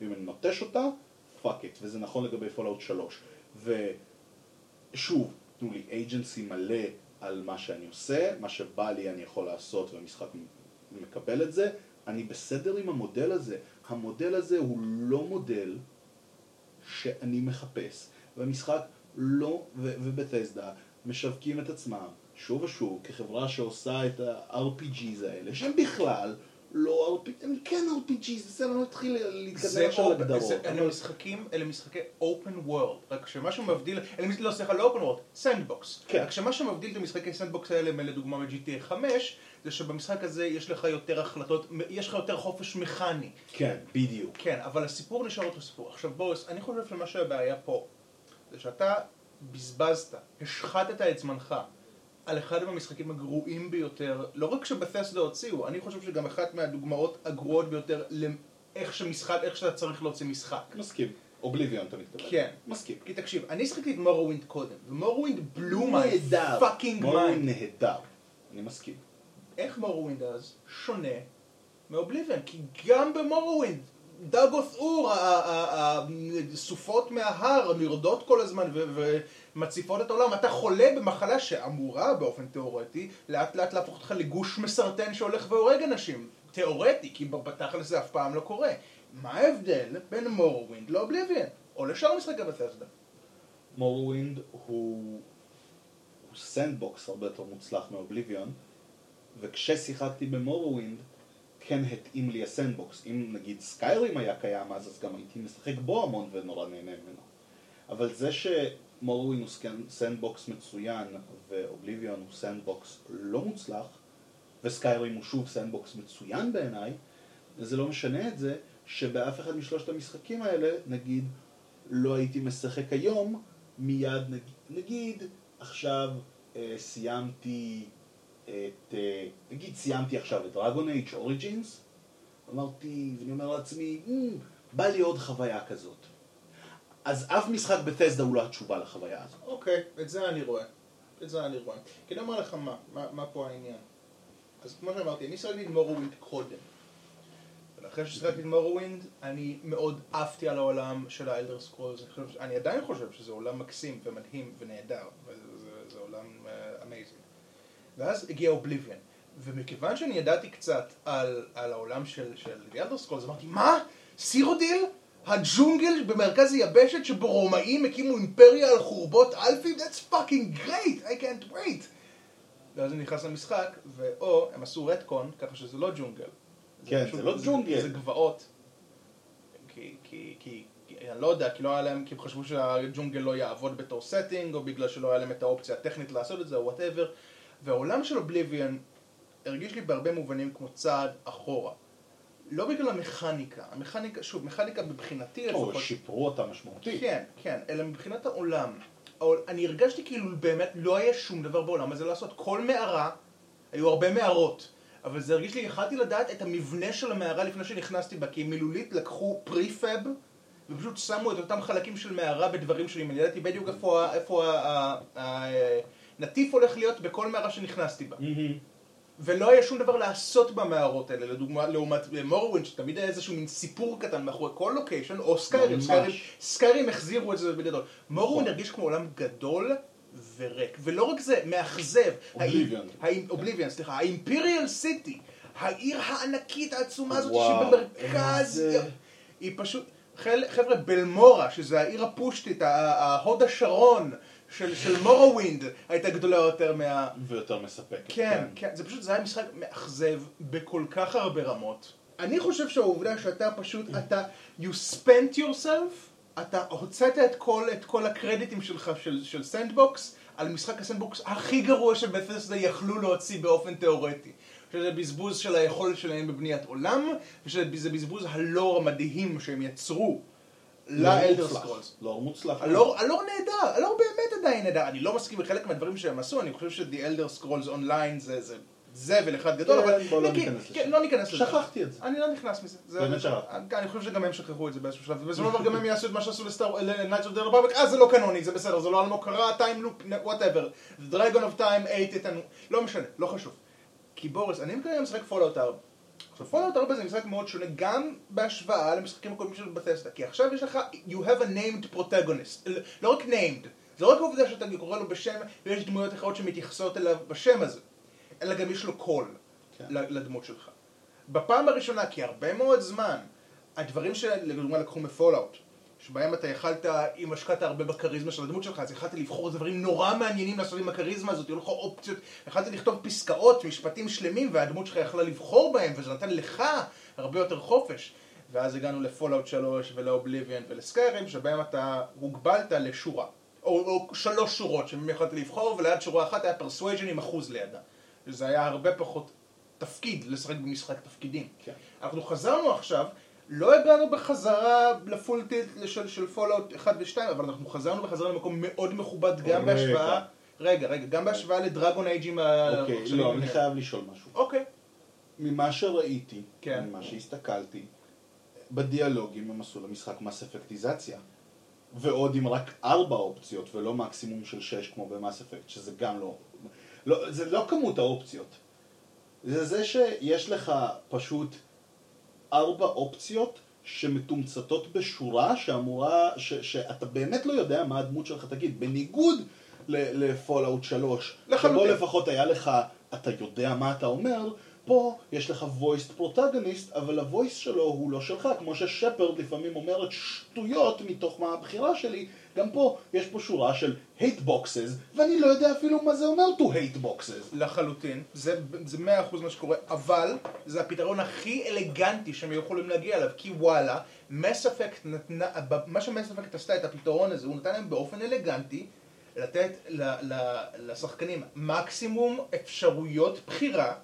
Speaker 1: ואם אני נוטש אותה, fuck it, וזה נכון לגבי Fallout 3. ושוב, תנו לי agency מלא על מה שאני עושה, מה שבא לי אני יכול לעשות והמשחק מקבל את זה, אני בסדר עם המודל הזה. המודל הזה הוא לא מודל שאני מחפש, והמשחק לא, ובתסדה משווקים את עצמם שוב ושוב כחברה שעושה את ה-RPGs האלה, שהם בכלל לא RPG, הם כן RPGs, בסדר, לא נתחיל להתקדם עכשיו להגדרות.
Speaker 2: אלה משחקים, אלה משחקי open world, רק שמה שמבדיל, אלה לא סליחה, לא open world, sandbox. כן. רק שמה שמבדיל את המשחקי sandbox האלה מלדוגמה מ-GTA 5, זה שבמשחק הזה יש לך יותר החלטות, יש לך יותר חופש מכני.
Speaker 1: כן, בדיוק.
Speaker 2: כן, אבל הסיפור נשאר אותו סיפור. עכשיו בוריס, אני חושב שמה שהבעיה פה, זה שאתה בזבזת, השחטת את זמנך. על אחד מהמשחקים הגרועים ביותר, לא רק ש Bethesda הוציאו, אני חושב שגם אחת מהדוגמאות הגרועות ביותר לאיך שמשחק, איך שאתה צריך להוציא משחק.
Speaker 1: מסכים. Oblivion אתה מתכוון.
Speaker 2: כן.
Speaker 1: מסכים.
Speaker 2: כי תקשיב, אני שחקתי את Morrowind קודם, ו Morrowind blew my fucking
Speaker 1: mind. Morrowind נהדר. אני מסכים.
Speaker 2: איך Morrowind אז שונה מ Oblivion? כי גם ב Morrowind Dagoth Ur, הסופות מההר יורדות כל הזמן ומציפות את העולם. אתה חולה במחלה שאמורה באופן תיאורטי לאט לאט להפוך אותך לגוש מסרטן שהולך והורג אנשים. תיאורטי, כי בתכלס זה אף פעם לא קורה. מה ההבדל בין Morrowind ל Oblivion? או לשאר משחקי Bethesda?
Speaker 1: Morrowind הוא sandbox הרבה יותר מוצלח מ Oblivion, וכששיחקתי ב Morrowind כן התאים לי ה sandbox. אם נגיד Skyrim היה קיים אז, אז גם הייתי משחק בו המון ונורא נהנה ממנו. אבל זה ש Morrowind הוא סקן- sandbox מצוין ו Oblivion הוא sandbox לא מוצלח, ו Skyrim הוא שוב sandbox מצוין בעיניי, זה לא משנה את זה שבאף אחד משלושת המשחקים האלה, נגיד, לא הייתי משחק היום, מיד נגיד, נגיד עכשיו אה, סיימתי את, אה, נגיד סיימתי עכשיו את דרגון אייג' אוריג'ינס, אמרתי, ואני אומר לעצמי, "מ, בא לי עוד חוויה כזאת. אז אף משחק בתסדה הוא לא התשובה לחוויה הזאת.
Speaker 2: אוקיי, את זה אני רואה. את זה אני רואה. כי אני אומר לך מה, מה, מה פה העניין. אז כמו שאמרתי, אני שיחקתי את Morrowind קודם. ואחרי ששיחקתי את Morrowind, אני מאוד עפתי על העולם של ה Elder Scrolls. אני, עדיין חושב שזה עולם מקסים ומדהים ונהדר. וזה זה, זה עולם amazing. ואז הגיע Oblivion. ומכיוון שאני ידעתי קצת על, על העולם של, של Elder Scrolls, אמרתי, מה? Cyrodiil? הג'ונגל במרכז היבשת שבו רומאים הקימו אימפריה על חורבות אלפים? That's fucking great! I can't wait! ואז אני נכנס למשחק, ואו, הם עשו retcon, ככה שזה לא ג'ונגל.
Speaker 1: כן,
Speaker 2: פשוט-
Speaker 1: זה לא ג'ונגל.
Speaker 2: זה גבעות. כי, כי, כי, כי, אני לא יודע, כי לא היה להם, כי הם חשבו שהג'ונגל לא יעבוד בתור setting, או בגלל שלא היה להם את האופציה הטכנית לעשות את זה, או whatever. והעולם של Oblivion הרגיש לי בהרבה מובנים כמו צעד אחורה. לא בגלל המכניקה, המכניקה, שוב, מכניקה מבחינתי
Speaker 1: או,
Speaker 2: לפחות,
Speaker 1: שיפרו אותה משמעותית.
Speaker 2: כן, כן, אלא מבחינת העולם. העול- אני הרגשתי כאילו באמת לא היה שום דבר בעולם הזה לעשות. כל מערה, היו הרבה מערות, אבל זה הרגיש לי, יכלתי לדעת את המבנה של המערה לפני שנכנסתי בה, כי מילולית לקחו prefab, ופשוט שמו את אותם חלקים של מערה בדברים שלי, אני ידעתי בדיוק איפה הנטיף הולך להיות בכל מערה שנכנסתי בה. ולא היה שום דבר לעשות במערות האלה, לדוגמה, לעומת Morrowind, שתמיד היה איזשהו מין סיפור קטן מאחורי כל location, או Skyrim.
Speaker 1: Skyrim,
Speaker 2: סקיירים החזירו את זה בגדול. מורווין
Speaker 1: נכון.
Speaker 2: הרגיש כמו עולם גדול וריק, ולא רק זה, מאכזב.
Speaker 1: אובליביון.
Speaker 2: האם- אובליביון, סליחה, האימפריאל סיטי, העיר הענקית העצומה הזאת שבמרכז, היא פשוט, חבר'ה, בלמורה, שזה העיר הפושטית, ההוד השרון של של מורווינד, הייתה גדולה יותר מה...
Speaker 1: ויותר מספק.
Speaker 2: כן, כן, זה פשוט, זה היה משחק מאכזב בכל כך הרבה רמות. אני חושב שהעובדה שאתה פשוט, אתה, you spent yourself, אתה הוצאת את כל, את כל הקרדיטים שלך של, של sandbox, על משחק ה sandbox הכי גרוע ש Bethesda יכלו להוציא באופן תיאורטי. שזה בזבוז של היכולת שלהם בבניית עולם, ושזה בזבוז הלור המדהים שהם יצרו ל
Speaker 1: Elder.
Speaker 2: Scrolls.
Speaker 1: לא מוצלח.
Speaker 2: הלור, הלור נהדר, הלור באמת עדיין נהדר. אני לא מסכים עם חלק מהדברים שהם עשו, אני חושב ש-The Elder Scrolls Online זה, זה זבל אחד גדול,
Speaker 1: כן,
Speaker 2: אבל...
Speaker 1: בוא לא
Speaker 2: כן,
Speaker 1: ניכנס.
Speaker 2: לא ניכנס לזה.
Speaker 1: שכחתי את זה.
Speaker 2: אני לא נכנס מזה. זה-
Speaker 1: באמת שכחתי.
Speaker 2: אני- חושב שגם הם שכחו את זה באיזשהו שלב, ובסופו של דבר גם הם יעשו את מה שעשו ל-Knights of the Republic, אה זה לא קנוני, זה בסדר, זה לא אלמו קרה, time loop, whatever. The Dragon of Time ate it, and- לא משנה, לא חשוב. כי בוריס, אני כרגע משחק Fallout 4. עכשיו Fallout 4 זה משחק מאוד שונה גם בהשוואה למשחקים הקודמים של Bethesda, כי עכשיו יש לך, you have a named protagonist, לא רק named, זה לא רק העובדה שאתה קורא לו בשם ויש דמויות אחרות שמתייחסות אליו בשם הזה, אלא גם יש לו קול
Speaker 1: כן.
Speaker 2: לדמות שלך. בפעם הראשונה, כי הרבה מאוד זמן, הדברים שלדוגמה לקחו מ Fallout, שבהם אתה יכלת, אם השקעת הרבה בכריזמה של הדמות שלך, אז יכלת לבחור דברים נורא מעניינים לעשות עם הכריזמה הזאת, היו לך אופציות, יכלת לכתוב פסקאות, משפטים שלמים, והדמות שלך יכלה לבחור בהם, וזה נתן לך הרבה יותר חופש. ואז הגענו ל Fallout 3 ול Oblivion ול Skyrim, שבהם אתה הוגבלת לשורה. או, או שלוש שורות שמהם יכולת לבחור, וליד שורה אחת היה persuasion עם אחוז לידה. שזה היה הרבה פחות תפקיד לשחק במשחק תפקידים.
Speaker 1: כן.
Speaker 2: אנחנו חזרנו עכשיו, לא הגענו בחזרה ל full tilt של, של Fallout 1 ו-2, אבל אנחנו חזרנו בחזרה למקום מאוד מכובד גם. בהשוואה, רגע, רגע, גם בהשוואה ל Dragon Age ים
Speaker 1: אוקיי, לא, אני חייב לשאול משהו.
Speaker 2: אוקיי,
Speaker 1: ממה שראיתי,
Speaker 2: כן.
Speaker 1: ממה שהסתכלתי, בדיאלוגים הם עשו למשחק מס אפקטיזציה. ועוד עם רק ארבע אופציות ולא מקסימום של שש כמו במס אפקט, שזה גם לא... לא זה לא כמות האופציות. זה זה שיש לך פשוט ארבע אופציות שמתומצתות בשורה שאמורה, ש, שאתה באמת לא יודע מה הדמות שלך תגיד, בניגוד לפולאאוט 3, שבו
Speaker 2: לחלוטין.
Speaker 1: לפחות היה לך, אתה יודע מה אתה אומר, פה יש לך voiced protagonist, אבל הוויס שלו הוא לא שלך, כמו ששפרד לפעמים אומרת שטויות מתוך מה הבחירה שלי, גם פה יש פה שורה של hate boxes, ואני לא יודע אפילו מה זה אומר to hate boxes.
Speaker 2: לחלוטין, זה זה מאה אחוז מה שקורה, אבל זה הפתרון הכי אלגנטי שהם יכולים להגיע אליו, כי וואלה, מס אפקט נתנה, מה שמס אפקט עשתה את הפתרון הזה, הוא נתן להם באופן אלגנטי לתת לשחקנים מקסימום אפשרויות בחירה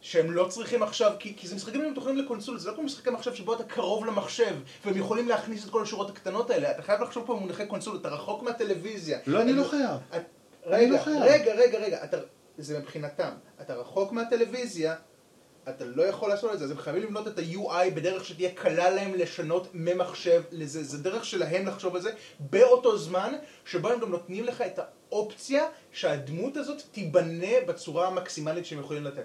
Speaker 2: שהם לא צריכים עכשיו, כי, כי זה משחקים מתוכננים לקונסול, זה לא כמו משחקי מחשב שבו אתה קרוב למחשב והם יכולים להכניס את כל השורות הקטנות האלה, אתה חייב לחשוב פה במונחי קונסול, אתה רחוק מהטלוויזיה.
Speaker 1: לא, אני לא חייב.
Speaker 2: את,
Speaker 1: אני
Speaker 2: רגע,
Speaker 1: לא חייב.
Speaker 2: רגע, רגע, רגע, אתה, זה מבחינתם, אתה רחוק מהטלוויזיה, אתה לא יכול לעשות את זה, אז הם חייבים לבנות את ה-UI בדרך שתהיה קלה להם לשנות ממחשב לזה, זה דרך שלהם לחשוב על זה, באותו זמן שבו הם גם נותנים לך את האופציה שהדמות הזאת תיבנה בצורה המקסימלית שהם יכולים לתת.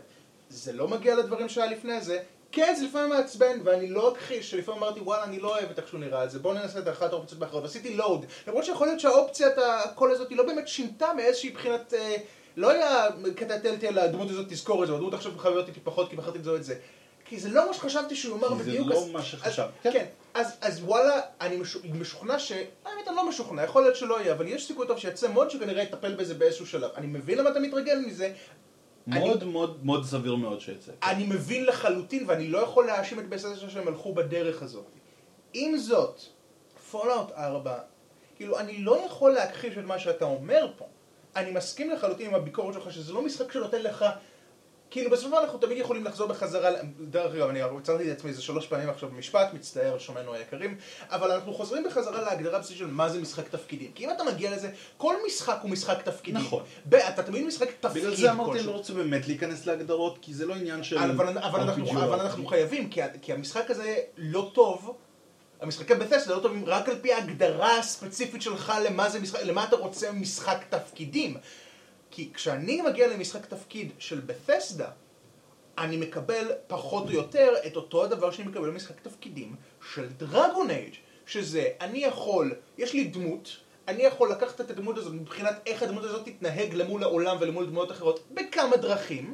Speaker 2: זה לא מגיע לדברים שהיה לפני זה, כן זה לפעמים מעצבן, ואני לא אכחיש שלפעמים אמרתי וואלה אני לא אוהב את איך שהוא נראה את זה, בואו ננסה את אחת האופציות באחרות, ועשיתי לואוד, למרות שיכול להיות שהאופציית הקול הזאת היא לא באמת שינתה מאיזושהי בחינת, אה, לא היה קטע טלטל הדמות הזאת תזכור את זה, הדמות עכשיו מחברת אותי פחות כי בחרתי לזהות את זה, כי זה לא מה שחשבתי שהוא אמר
Speaker 1: כי זה
Speaker 2: בדיוק,
Speaker 1: לא
Speaker 2: אז-
Speaker 1: מה שחשבת,
Speaker 2: אז-
Speaker 1: כן.
Speaker 2: כן, אז, אז וואלה, אני מש, משוכנע ש... האמת, אני לא משוכנע, יכול להיות שלא יהיה, אבל יש סיכוי טוב שיצא mod שכנראה יטפל בזה באיזשהו שלב. אני מבין למה אתה מתרגז מזה,
Speaker 1: מאוד מאוד מאוד סביר מאוד שיצא.
Speaker 2: אני מבין לחלוטין, ואני לא יכול להאשים את Bethesda שהם הלכו בדרך הזאת. עם זאת, Fallout 4, כאילו, אני לא יכול להכחיש את מה שאתה אומר פה. אני מסכים לחלוטין עם הביקורת שלך שזה לא משחק שנותן לך... כאילו בסופו אנחנו תמיד יכולים לחזור בחזרה, דרך אגב, אני עצרתי את עצמי איזה שלוש פעמים עכשיו במשפט, מצטער, שומענו היקרים, אבל אנחנו חוזרים בחזרה להגדרה בסיסית של מה זה משחק תפקידים. כי אם אתה מגיע לזה, כל משחק הוא משחק תפקידים.
Speaker 1: נכון.
Speaker 2: אתה תמיד משחק תפקיד
Speaker 1: בגלל זה אמרתי אני. לא רוצה באמת להיכנס להגדרות, כי זה לא עניין של...
Speaker 2: אבל, אבל, אנחנו. אבל אנחנו חייבים, כי, כי המשחק הזה לא טוב, המשחקי בתסדה לא טובים רק על פי ההגדרה הספציפית שלך למה, זה משחק, למה אתה רוצה משחק תפקידים. כי כשאני מגיע למשחק תפקיד של בתסדה, אני מקבל פחות או יותר את אותו הדבר שאני מקבל במשחק תפקידים של דרגון אייג' שזה, אני יכול, יש לי דמות, אני יכול לקחת את הדמות הזאת מבחינת איך הדמות הזאת תתנהג למול העולם ולמול דמויות אחרות בכמה דרכים.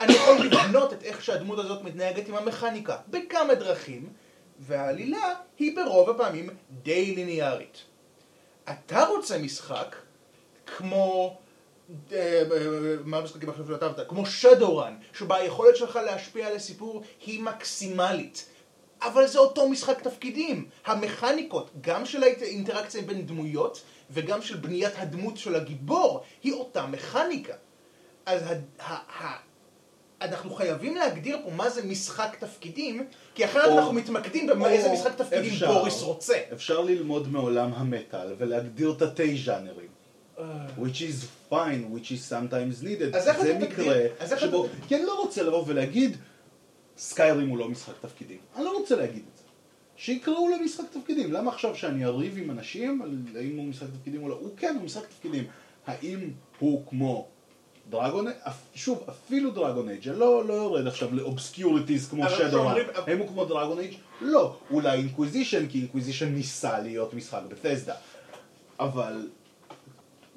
Speaker 2: אני יכול לבנות את איך שהדמות הזאת מתנהגת עם המכניקה בכמה דרכים, והעלילה היא ברוב הפעמים די ליניארית. אתה רוצה משחק כמו... אה, אה, מה המשחקים עכשיו שכתבת? כמו שדורן, שבה היכולת שלך להשפיע על הסיפור היא מקסימלית. אבל זה אותו משחק תפקידים. המכניקות, גם של האינטראקציה בין דמויות, וגם של בניית הדמות של הגיבור, היא אותה מכניקה. אז ה- ה- ה- אנחנו חייבים להגדיר פה מה זה משחק תפקידים, כי אחרת
Speaker 1: או-
Speaker 2: אנחנו מתמקדים באיזה משחק תפקידים
Speaker 1: אפשר-
Speaker 2: בוריס רוצה.
Speaker 1: אפשר ללמוד מעולם המטאל ולהגדיר תתי ז'אנרים. Which is fine, which is sometimes needed.
Speaker 2: אז איך
Speaker 1: זה מקרה שבו, כי אני לא רוצה לבוא ולהגיד, Skyrim הוא לא משחק תפקידים. אני לא רוצה להגיד את זה. שיקראו לו משחק תפקידים. למה עכשיו שאני אריב עם אנשים על האם הוא משחק תפקידים או לא? הוא כן, הוא משחק תפקידים. האם הוא כמו Dragon, שוב, אפילו Dragon Age, אני לא, לא יורד עכשיו ל obscurities
Speaker 2: כמו
Speaker 1: שדורן.
Speaker 2: כשאומרים-
Speaker 1: האם הוא כמו Dragon Age? לא. אולי Inquisition, כי Inquisition ניסה להיות משחק Bethesda. אבל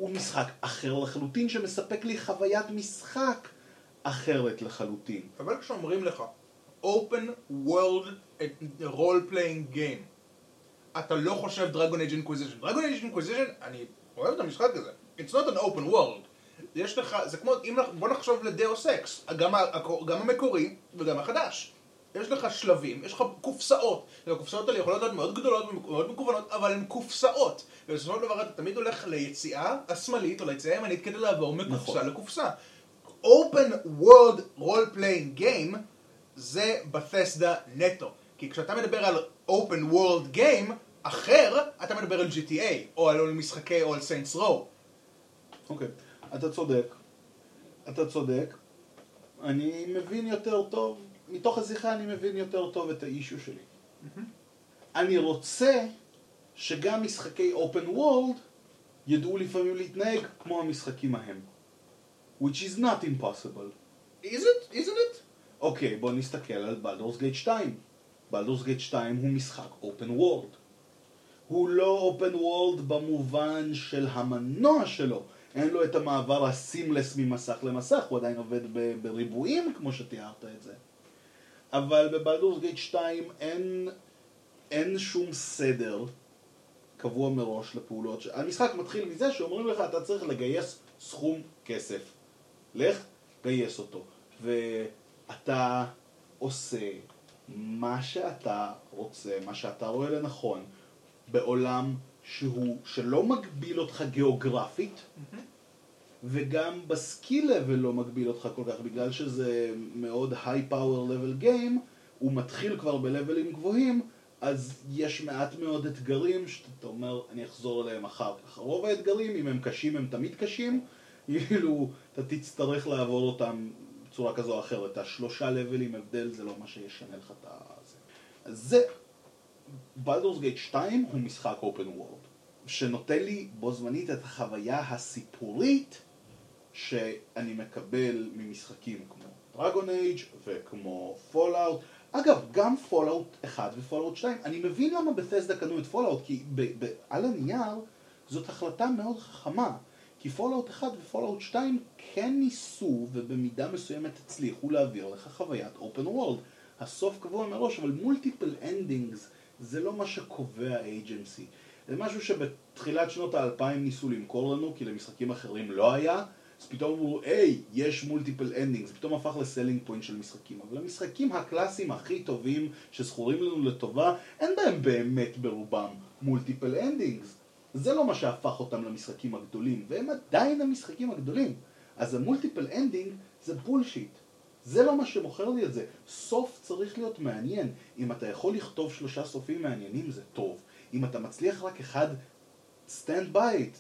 Speaker 1: הוא משחק אחר לחלוטין, שמספק לי חוויית משחק אחרת לחלוטין.
Speaker 2: אבל כשאומרים לך open world role playing game אתה לא חושב Dragon Age Inquisition Dragon Age Inquisition אני אוהב את המשחק הזה. It's not an open world. יש לך, זה כמו, אם, בוא נחשוב ל Deus Ex גם, גם המקורי וגם החדש יש לך שלבים, יש לך קופסאות והקופסאות האלה יכולות להיות מאוד גדולות ומאוד מקוונות אבל הן קופסאות ובסופו של דבר אתה תמיד הולך ליציאה השמאלית או ליציאה הימנית כדי לעבור מקופסה
Speaker 1: נכון.
Speaker 2: לקופסה open world role playing game זה בתסדה נטו. כי כשאתה מדבר על open world game אחר, אתה מדבר על GTA, או על משחקי, או על סיינטס רו.
Speaker 1: אוקיי, אתה צודק. אתה צודק. אני מבין יותר טוב, מתוך השיחה אני מבין יותר טוב את האישו שלי. אני רוצה שגם משחקי open world ידעו לפעמים להתנהג כמו המשחקים ההם. which is not impossible.
Speaker 2: is it? isn't it?
Speaker 1: אוקיי, בוא נסתכל על בלדורס גייט 2. בלדורס גייט 2 הוא משחק אופן וורד. הוא לא אופן וורד במובן של המנוע שלו, אין לו את המעבר הסימלס ממסך למסך, הוא עדיין עובד בריבועים כמו שתיארת את זה. אבל בבלדורס גייט 2 אין, אין שום סדר קבוע מראש לפעולות. ש- המשחק מתחיל מזה שאומרים לך אתה צריך לגייס סכום כסף. לך, גייס אותו. ואתה עושה מה שאתה רוצה, מה שאתה רואה לנכון, בעולם שהוא, שלא מגביל אותך גיאוגרפית, וגם בסקיל לבל לא מגביל אותך כל כך, בגלל שזה מאוד היי פאוור לבל גיים, הוא מתחיל כבר בלבלים גבוהים, אז יש מעט מאוד אתגרים שאתה אומר, אני אחזור אליהם אחר כך. רוב האתגרים, אם הם קשים, הם תמיד קשים, כאילו, אתה תצטרך לעבור אותם בצורה כזו או אחרת. השלושה לבלים הבדל זה לא מה שישנה לך את זה. אז זה, Baldur's Gate 2 הוא משחק open world, שנותן לי בו זמנית את החוויה הסיפורית שאני מקבל ממשחקים כמו Dragon Age וכמו Fallout. אגב, גם Fallout 1 ו Fallout 2, אני מבין למה Bethesda קנו את Fallout, כי על הנייר זאת החלטה מאוד חכמה. כי Fallout 1 ו Fallout 2 כן ניסו ובמידה מסוימת הצליחו להעביר לך חוויית open world. הסוף קבוע מראש, אבל multiple endings זה לא מה שקובע agency. זה משהו שבתחילת שנות האלפיים ניסו למכור לנו, כי למשחקים אחרים לא היה, אז פתאום אמרו, היי, יש multiple ending, זה פתאום הפך ל selling point של משחקים. אבל המשחקים הקלאסיים הכי טובים, שזכורים לנו לטובה, אין בהם באמת ברובם multiple endings. זה לא מה שהפך אותם למשחקים הגדולים, והם עדיין המשחקים הגדולים. אז ה multiple ending זה bullshit. זה לא מה שמוכר לי את זה. סוף צריך להיות מעניין. אם אתה יכול לכתוב שלושה סופים מעניינים זה טוב. אם אתה מצליח רק אחד, stand by it.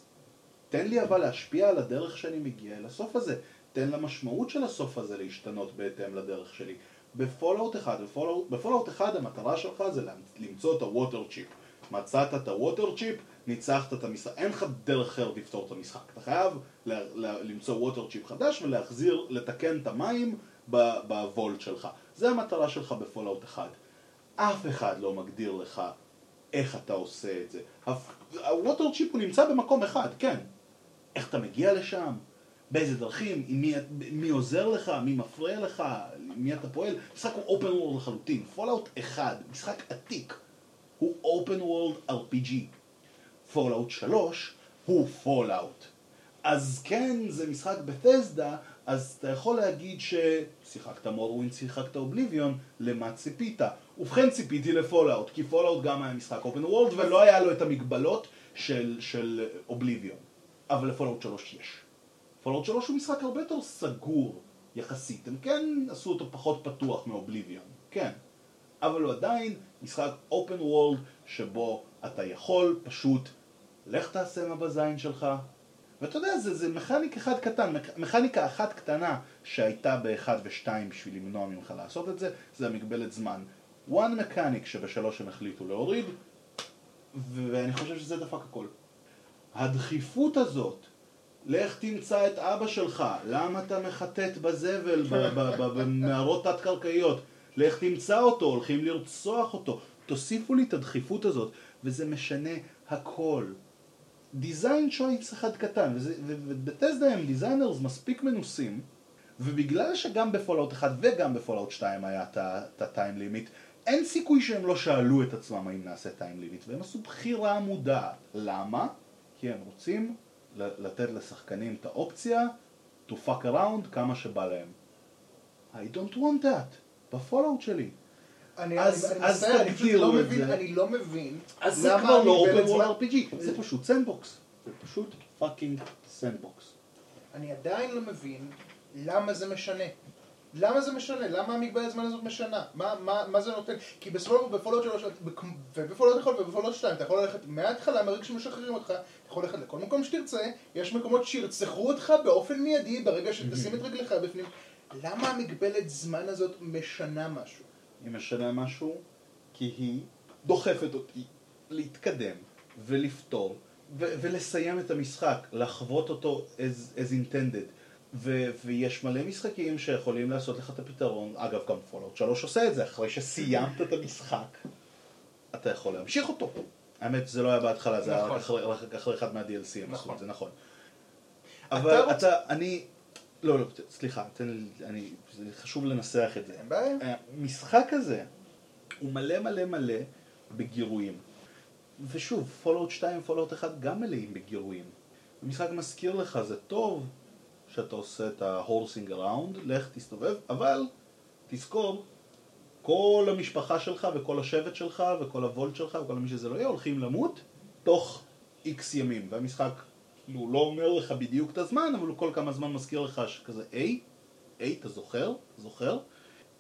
Speaker 1: תן לי אבל להשפיע על הדרך שאני מגיע אל הסוף הזה. תן למשמעות של הסוף הזה להשתנות בהתאם לדרך שלי. ב Fallout אחד, ב Fallout אחד המטרה שלך זה למצוא את ה water chip. מצאת את ה water chip, ניצחת את המשחק. אין לך דרך אחרת לפתור את המשחק. אתה חייב למצוא water chip חדש ולהחזיר, לתקן את המים ב vault שלך. זה המטרה שלך ב Fallout אחד. אף אחד לא מגדיר לך איך אתה עושה את זה. ה water chip הוא נמצא במקום אחד, כן. איך אתה מגיע לשם? באיזה דרכים? מי, מי עוזר לך? מי מפריע לך? מי אתה פועל? משחק הוא open world לחלוטין. Fallout 1, משחק עתיק, הוא open world RPG. Fallout 3 הוא Fallout. אז כן, זה משחק Bethesda, אז אתה יכול להגיד ששיחקת Morrowind, שיחקת Oblivion, למה ציפית? ובכן ציפיתי ל Fallout, כי Fallout גם היה משחק open world ולא היה לו את המגבלות של, של Oblivion. אבל ל Fallout 3 יש. Fallout 3 הוא משחק הרבה יותר סגור יחסית, הם כן עשו אותו פחות פתוח מ Oblivion, כן. אבל הוא עדיין משחק open world שבו אתה יכול פשוט, לך תעשה מה בזין שלך. ואתה יודע, זה, זה mechanic אחד קטן, מכ- מכניקה אחת קטנה שהייתה באחד ושתיים בשביל למנוע ממך לעשות את זה, זה המגבלת זמן. one mechanic שבשלוש הם החליטו להוריד, ואני חושב שזה דפק הכל. הדחיפות הזאת, לך תמצא את אבא שלך, למה אתה מחטט בזבל במערות תת-קרקעיות? לך תמצא אותו, הולכים לרצוח אותו. תוסיפו לי את הדחיפות הזאת, וזה משנה הכל. design choice אחד קטן, וזה- ו- ו Bethesda הם designers מספיק מנוסים, ובגלל שגם ב Fallout 1 וגם ב Fallout 2 היה את ה time limit, אין סיכוי שהם לא שאלו את עצמם האם נעשה time limit, והם עשו בחירה מודעת. למה? כי הם רוצים לתת לשחקנים את האופציה to fuck around כמה שבא להם. I don't want that, ב Fallout שלי.
Speaker 2: אני
Speaker 1: אז-
Speaker 2: אני- אני
Speaker 1: אז
Speaker 2: אני
Speaker 1: תגדירו
Speaker 2: לא
Speaker 1: את
Speaker 2: מבין,
Speaker 1: זה.
Speaker 2: אני לא מבין.
Speaker 1: אז זה כבר לא
Speaker 2: זמן-
Speaker 1: world RPG, זה פשוט sandbox. זה פשוט fucking sandbox.
Speaker 2: אני עדיין לא מבין למה זה משנה. למה זה משנה? למה המגבלת זמן הזאת משנה? מה, מה, מה זה נותן? כי בספולוט, בפולוט 3, ובפולוט 1 ובפולוט 2, אתה יכול ללכת מההתחלה, מהרגע שמשחררים אותך, אתה יכול ללכת לכל מקום שתרצה, יש מקומות שירצחו אותך באופן מיידי ברגע שתשים את רגליך בפנים. למה המגבלת זמן הזאת משנה משהו?
Speaker 1: היא משנה משהו כי היא דוחפת אותי להתקדם ולפתור ו- ולסיים את המשחק, לחוות אותו as, as intended. ו- ויש מלא משחקים שיכולים לעשות לך את הפתרון, אגב גם פולאוט 3 עושה את זה, אחרי שסיימת את המשחק, אתה יכול להמשיך אותו. האמת זה לא היה בהתחלה, זה היה
Speaker 2: נכון.
Speaker 1: רק אחרי, רק אחרי אחד מה-DLC
Speaker 2: נכון.
Speaker 1: זה, נכון. אבל
Speaker 2: אתה
Speaker 1: אתה, אני, לא, לא, סליחה, תן לי, אני, זה חשוב לנסח את זה.
Speaker 2: אין בעיה.
Speaker 1: המשחק הזה הוא מלא מלא מלא בגירויים. ושוב, Fallout 2 ו Fallout 1 גם מלאים בגירויים. המשחק מזכיר לך, זה טוב שאתה עושה את ה horsing around, לך תסתובב, אבל תזכור, כל המשפחה שלך וכל השבט שלך וכל ה vault שלך וכל מי שזה לא יהיה הולכים למות תוך איקס ימים. והמשחק, הוא לא אומר לך בדיוק את הזמן, אבל הוא כל כמה זמן מזכיר לך שכזה, היי, היי, אתה זוכר? זוכר?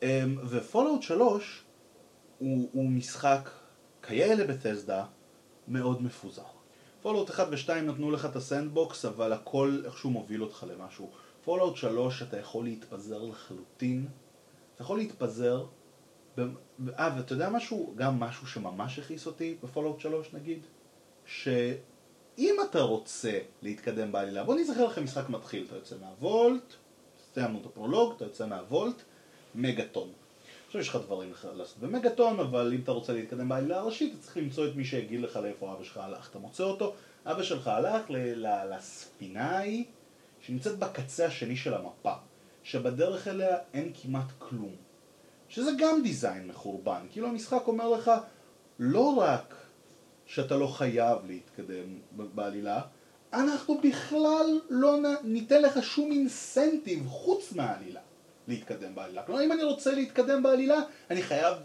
Speaker 1: אמ, ו Fallout 3 הוא, הוא משחק כיאה ל Bethesda מאוד מפוזר. Fallout 1 ו-2 נתנו לך את ה sandbox, אבל הכל איכשהו מוביל אותך למשהו. Fallout 3 אתה יכול להתפזר לחלוטין. אתה יכול להתפזר. אה, ואתה יודע משהו? גם משהו שממש הכעיס אותי ב Fallout 3 נגיד? שאם אתה רוצה להתקדם בעלילה, בוא נזכר לכם משחק מתחיל, אתה יוצא מה vault, סיימנו את הפרולוג, אתה יוצא מהוולט, מגאטון. עכשיו יש לך דברים לעשות במגאטון, אבל אם אתה רוצה להתקדם בעלילה הראשית, אתה צריך למצוא את מי שיגיד לך לאיפה אבא שלך הלך. אתה מוצא אותו, אבא שלך הלך לספינה ההיא, שנמצאת בקצה השני של המפה, שבדרך אליה אין כמעט כלום. שזה גם דיזיין מחורבן, כאילו המשחק אומר לך, לא רק שאתה לא חייב להתקדם בעלילה, אנחנו בכלל לא ניתן לך שום אינסנטיב חוץ מהעלילה להתקדם בעלילה. כלומר, אם אני רוצה להתקדם בעלילה, אני חייב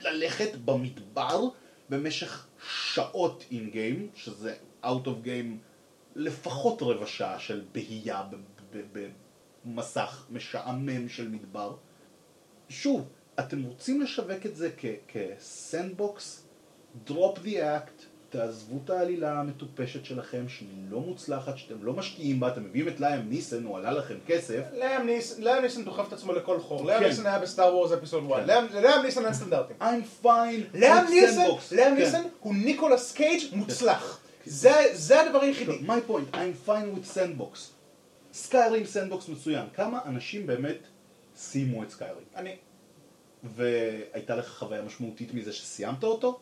Speaker 1: ללכת במדבר במשך שעות אין גיים, שזה out of game לפחות רבע שעה של בהייה במסך משעמם של מדבר. שוב, אתם רוצים לשווק את זה כסנדבוקס? drop the act, תעזבו את העלילה המטופשת שלכם שהיא לא מוצלחת, שאתם לא משקיעים בה, אתם מביאים את ליאם ניסן, הוא עלה לכם כסף,
Speaker 2: ליאם ניס- ליאם ניסן דוחף את עצמו לכל חור. ליאם
Speaker 1: כן.
Speaker 2: ניסן היה ב Star Wars Episode 1.
Speaker 1: כן.
Speaker 2: ליאם- ניסן אין סטנדרטים.
Speaker 1: I'm fine
Speaker 2: ליאם ניסן. ליאם
Speaker 1: כן.
Speaker 2: ניסן הוא ניקולס קייג' מוצלח. זה זה הדבר היחידי.
Speaker 1: my point, I'm fine with sandbox. סקיירים sandbox מצוין. כמה אנשים באמת סיימו את סקיירים?
Speaker 2: אני
Speaker 1: והייתה לך חוויה משמעותית מזה שסיימת אותו?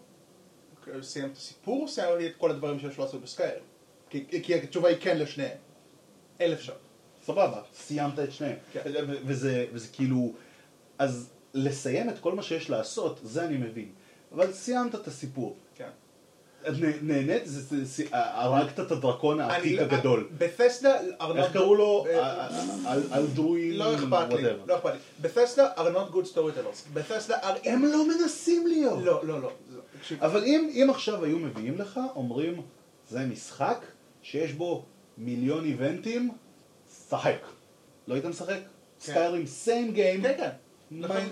Speaker 2: סיים את הסיפור, סיים לי את כל הדברים שיש לו לעשות בסקיירים. כי כי התשובה היא כן לשניהם. אלף שעות.
Speaker 1: סבבה, סיימת את שניהם.
Speaker 2: כן.
Speaker 1: וזה, וזה כאילו... אז לסיים את כל מה שיש לעשות, זה אני מבין. אבל סיימת את הסיפור.
Speaker 2: כן.
Speaker 1: נה- נהנית? זה- זה- זה- הרגת את הדרקון העתיק
Speaker 2: אני-
Speaker 1: הגדול.
Speaker 2: בתסדה, ארנון...
Speaker 1: איך קראו לו?
Speaker 2: אה,
Speaker 1: על- על דרוי...
Speaker 2: לא אכפת לי. לא אכפת לי. are not good storytellers. בתסדה are...
Speaker 1: הם לא מנסים להיות.
Speaker 2: לא, לא, לא.
Speaker 1: אבל אם, אם עכשיו היו מביאים לך, אומרים, זה משחק שיש בו מיליון איבנטים, שחק. לא היית משחק? סקיירים סיים גיים,
Speaker 2: כן, כן.